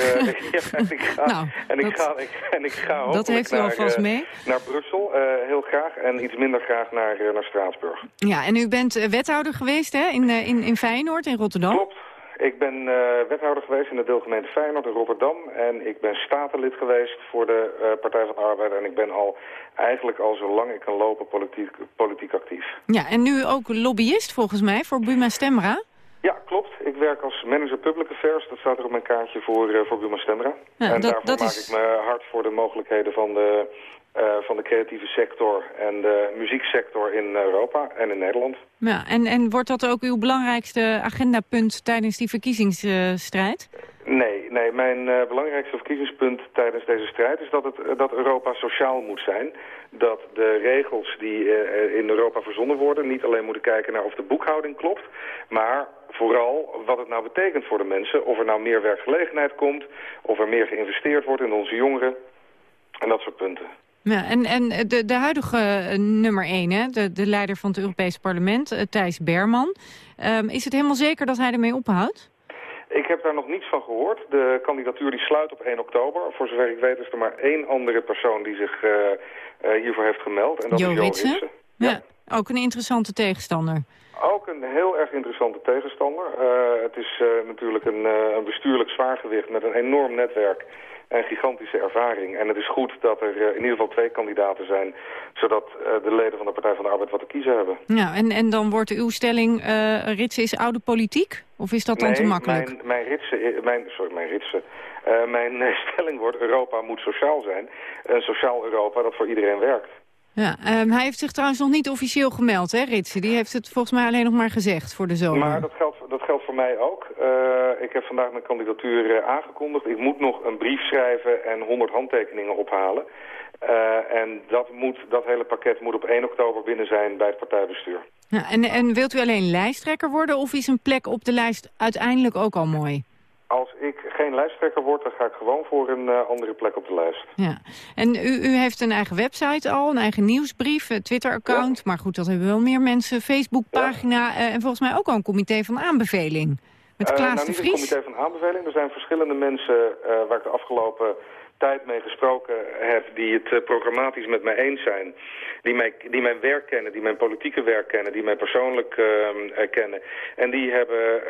Ja, en ik ga, nou, en ik ga, ik, en ik ga Dat heeft u naar, alvast mee? Naar Brussel, heel graag. En iets minder graag naar, naar Straatsburg. Ja, en u bent wethouder geweest hè, in, in, in Feyenoord, in Rotterdam? Klopt. Ik ben uh, wethouder geweest in de deelgemeente Feyenoord in Rotterdam. En ik ben statenlid geweest voor de uh, Partij van de Arbeid. En ik ben al eigenlijk al zolang ik kan lopen politiek, politiek actief. Ja, en nu ook lobbyist volgens mij voor Buma Stemra? Ja, klopt. Ik werk als manager public affairs. Dat staat er op mijn kaartje voor, uh, voor Buma Stemra. Ja, en dat, daarvoor dat maak is... ik me hard voor de mogelijkheden van de, uh, van de creatieve sector en de muzieksector in Europa en in Nederland. Ja, en, en wordt dat ook uw belangrijkste agendapunt tijdens die verkiezingsstrijd? Nee, nee, mijn uh, belangrijkste verkiezingspunt tijdens deze strijd is dat, het, dat Europa sociaal moet zijn. Dat de regels die uh, in Europa verzonnen worden niet alleen moeten kijken naar of de boekhouding klopt, maar vooral wat het nou betekent voor de mensen. Of er nou meer werkgelegenheid komt, of er meer geïnvesteerd wordt in onze jongeren en dat soort punten. Ja, en, en de, de huidige uh, nummer 1, hè, de, de leider van het Europees Parlement, uh, Thijs Berman. Um, is het helemaal zeker dat hij ermee ophoudt? Ik heb daar nog niets van gehoord. De kandidatuur die sluit op 1 oktober. Voor zover ik weet is er maar één andere persoon die zich uh, hiervoor heeft gemeld. En dat jo is Jo Ritsen. Ritsen. Ja. ja, ook een interessante tegenstander. Ook een heel erg interessante tegenstander. het is natuurlijk een, een bestuurlijk zwaargewicht met een enorm netwerk en gigantische ervaring. En het is goed dat er in ieder geval twee kandidaten zijn... zodat de leden van de Partij van de Arbeid wat te kiezen hebben. Ja, en, en dan wordt uw stelling... Ritsen is oude politiek? Of is dat dan nee, te makkelijk? Mijn, mijn, ritsen, mijn, sorry, mijn ritsen... mijn stelling wordt Europa moet sociaal zijn. Een sociaal Europa dat voor iedereen werkt. Ja, um, hij heeft zich trouwens nog niet officieel gemeld, hè, Ritsen? Die heeft het volgens mij alleen nog maar gezegd voor de zomer. Maar dat geldt, dat geldt voor mij ook. Uh, ik heb vandaag mijn kandidatuur uh, aangekondigd. Ik moet nog een brief schrijven en 100 handtekeningen ophalen. Uh, en dat, moet, dat hele pakket moet op 1 oktober binnen zijn bij het partijbestuur. Ja, en, en wilt u alleen lijsttrekker worden of is een plek op de lijst uiteindelijk ook al mooi? Als ik geen lijsttrekker word, dan ga ik gewoon voor een uh, andere plek op de lijst. Ja. En u, u heeft een eigen website al, een eigen nieuwsbrief, een Twitter-account. Ja. Maar goed, dat hebben wel meer mensen. Facebook-pagina ja. uh, en volgens mij ook al een comité van aanbeveling. Met uh, Klaas nou, de niet Vries. een comité van aanbeveling. Er zijn verschillende mensen waar ik de afgelopen tijd mee gesproken heb... die het uh, programmatisch met mij eens zijn. Die, mij, die mijn werk kennen, die mijn politieke werk kennen... die mij persoonlijk uh, kennen. En die hebben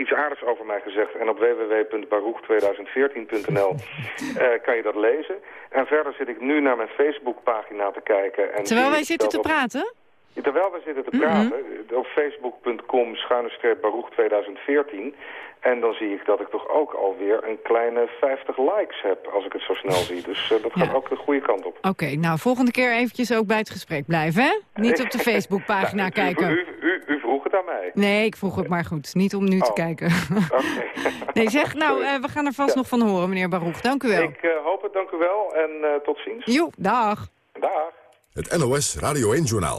iets aardigs over mij gezegd. En op www.baruch2014.nl kan je dat lezen. En verder zit ik nu naar mijn Facebookpagina te kijken. En Terwijl wij zitten te op... praten? Terwijl we zitten te praten, mm -hmm. op facebook.com schuine streep Baruch 2014. En dan zie ik dat ik toch ook alweer een kleine 50 likes heb, als ik het zo snel zie. Dus eh, dat gaat ook de goede kant op. Oké, nou volgende keer eventjes ook bij het gesprek blijven, hè? Niet op de Facebookpagina nou, kijken. U, u, u, vroeg het aan mij. Nee, ik vroeg het maar goed. Niet om nu te oh. kijken. Oké. Nee, zeg, nou, eh, we gaan er vast nog van horen, meneer Baroeg. Dank u wel. Ik eh, hoop het, dank u wel. En tot ziens. Jo, dag. Dag. Het NOS Radio 1-journaal.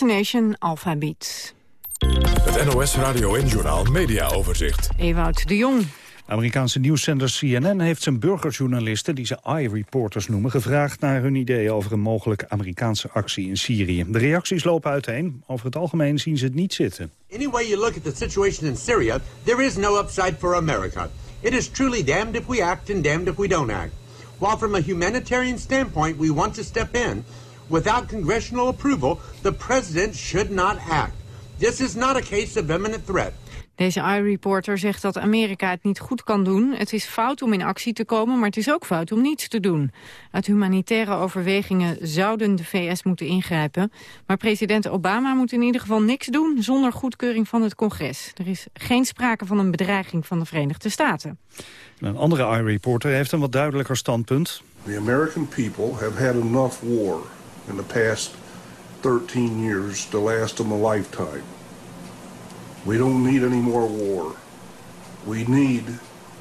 Assassination Alphabet. Het NOS Radio en Journal Media Overzicht. Ewout de Jong. Amerikaanse nieuwszender CNN heeft zijn burgerjournalisten, die ze eye-reporters noemen, gevraagd naar hun ideeën over een mogelijke Amerikaanse actie in Syrië. De reacties lopen uiteen. Over het algemeen zien ze het niet zitten. Any way you look at the situation in Syria, there is no upside for America. It is truly damned if we act and damned if we don't act. While from a humanitarian standpoint we want to step in, without congressional approval, the president should not act. This is not a case of imminent threat. Deze iReporter zegt dat Amerika het niet goed kan doen. Het is fout om in actie te komen, maar het is ook fout om niets te doen. Uit humanitaire overwegingen zouden de VS moeten ingrijpen. Maar president Obama moet in ieder geval niks doen zonder goedkeuring van het congres. Er is geen sprake van een bedreiging van de Verenigde Staten. Een andere iReporter heeft een wat duidelijker standpunt. The American people have had enough war in the past 13 years to last them a lifetime. We don't need any more war. We need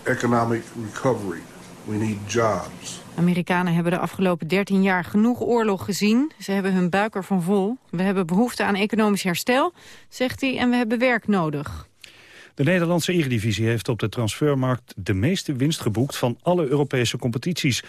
economic recovery. We need jobs. Amerikanen hebben de afgelopen 13 jaar genoeg oorlog gezien. Ze hebben hun buik ervan vol. We hebben behoefte aan economisch herstel, zegt hij, en we hebben werk nodig. De Nederlandse Eredivisie heeft op de transfermarkt de meeste winst geboekt van alle Europese competities.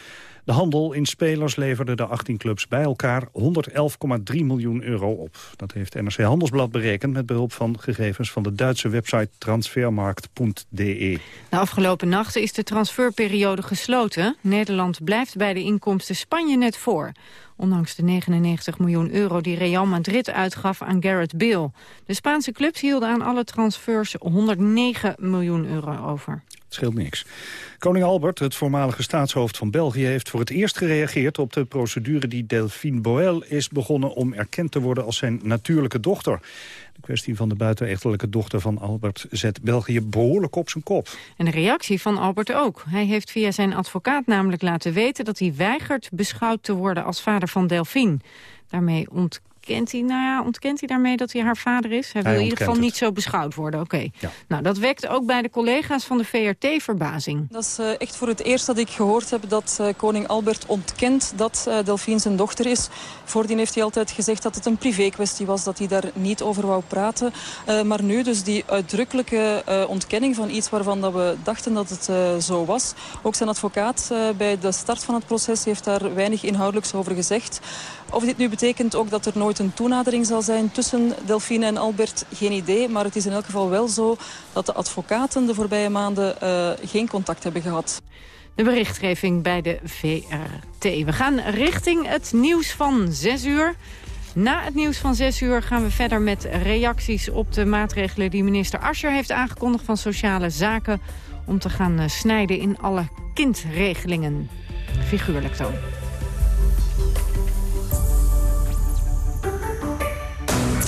De handel in spelers leverde de 18 clubs bij elkaar 111,3 miljoen euro op. Dat heeft NRC Handelsblad berekend met behulp van gegevens van de Duitse website transfermarkt.de. De afgelopen nachten is de transferperiode gesloten. Nederland blijft bij de inkomsten Spanje net voor. Ondanks de 99 miljoen euro die Real Madrid uitgaf aan Garrett Bale. De Spaanse clubs hielden aan alle transfers 109 miljoen euro over. Het scheelt niks. Koning Albert, het voormalige staatshoofd van België... heeft voor het eerst gereageerd op de procedure die Delphine Boel is begonnen... om erkend te worden als zijn natuurlijke dochter. De kwestie van de buitenechtelijke dochter van Albert zet België behoorlijk op zijn kop. En de reactie van Albert ook. Hij heeft via zijn advocaat namelijk laten weten dat hij weigert beschouwd te worden als vader van Delphine. Daarmee ont ontkent hij, nou ja, ontkent hij daarmee dat hij haar vader is? Hij wil in ieder geval niet zo beschouwd worden. Oké. Nou, dat wekt ook bij de collega's van de VRT verbazing. Dat is uh, echt voor het eerst dat ik gehoord heb dat uh, koning Albert ontkent dat uh, Delphine zijn dochter is. Voordien heeft hij altijd gezegd dat het een privé-kwestie was, dat hij daar niet over wou praten. maar nu dus die uitdrukkelijke ontkenning van iets waarvan dat we dachten dat het zo was. Ook zijn advocaat bij de start van het proces heeft daar weinig inhoudelijks over gezegd. Of dit nu betekent ook dat er nooit een toenadering zal zijn tussen Delphine en Albert, geen idee. Maar het is in elk geval wel zo dat de advocaten de voorbije maanden uh, geen contact hebben gehad. De berichtgeving bij de VRT. We gaan richting het nieuws van 6 uur. Na het nieuws van 6 uur gaan we verder met reacties op de maatregelen die minister Ascher heeft aangekondigd van Sociale Zaken om te gaan eh, snijden in alle kindregelingen. Figuurlijk dan.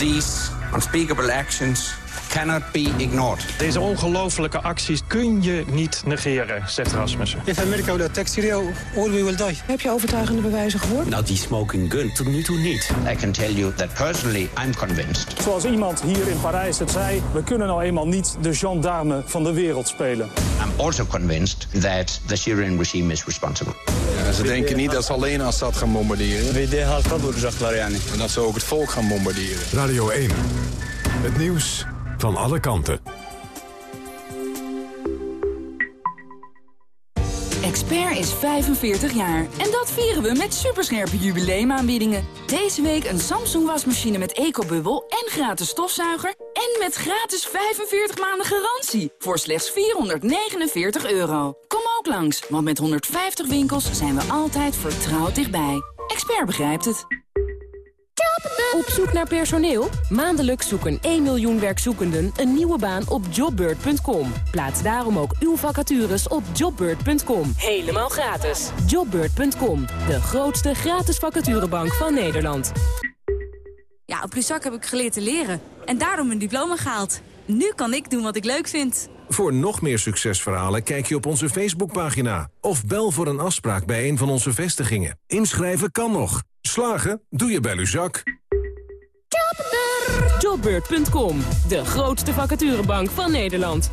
These unspeakable actions cannot be ignored. Deze ongelofelijke acties kun je niet negeren, zegt Rasmussen. If America will attack Syria, all we will die. Heb je overtuigende bewijzen gehoord? Nou, die smoking gun tot nu toe niet. I can tell you that personally I'm convinced. Zoals iemand hier in Parijs het zei, we kunnen nou eenmaal niet de gendarme van de wereld spelen. I'm also convinced that the Syrian regime is responsible. Ze denken niet dat ze alleen Assad gaan bombarderen. En dat ze ook het volk gaan bombarderen. Radio 1. Het nieuws van alle kanten. 45 jaar en dat vieren we met superscherpe jubileumaanbiedingen. Deze week een Samsung wasmachine met ecobubbel en gratis stofzuiger... en met gratis 45 maanden garantie voor slechts 449 euro. Kom ook langs, want met 150 winkels zijn we altijd vertrouwd dichtbij. Expert begrijpt het. Op zoek naar personeel? Maandelijks zoeken 1 miljoen werkzoekenden een nieuwe baan op jobbird.com. Plaats daarom ook uw vacatures op jobbird.com. Helemaal gratis. Jobbird.com, de grootste gratis vacaturebank van Nederland. Ja, op Luzak heb ik geleerd te leren en daarom mijn diploma gehaald. Nu kan ik doen wat ik leuk vind. Voor nog meer succesverhalen kijk je op onze Facebookpagina. Of bel voor een afspraak bij een van onze vestigingen. Inschrijven kan nog. Slagen doe je bij Luzak. Jobbird.com, de grootste vacaturebank van Nederland.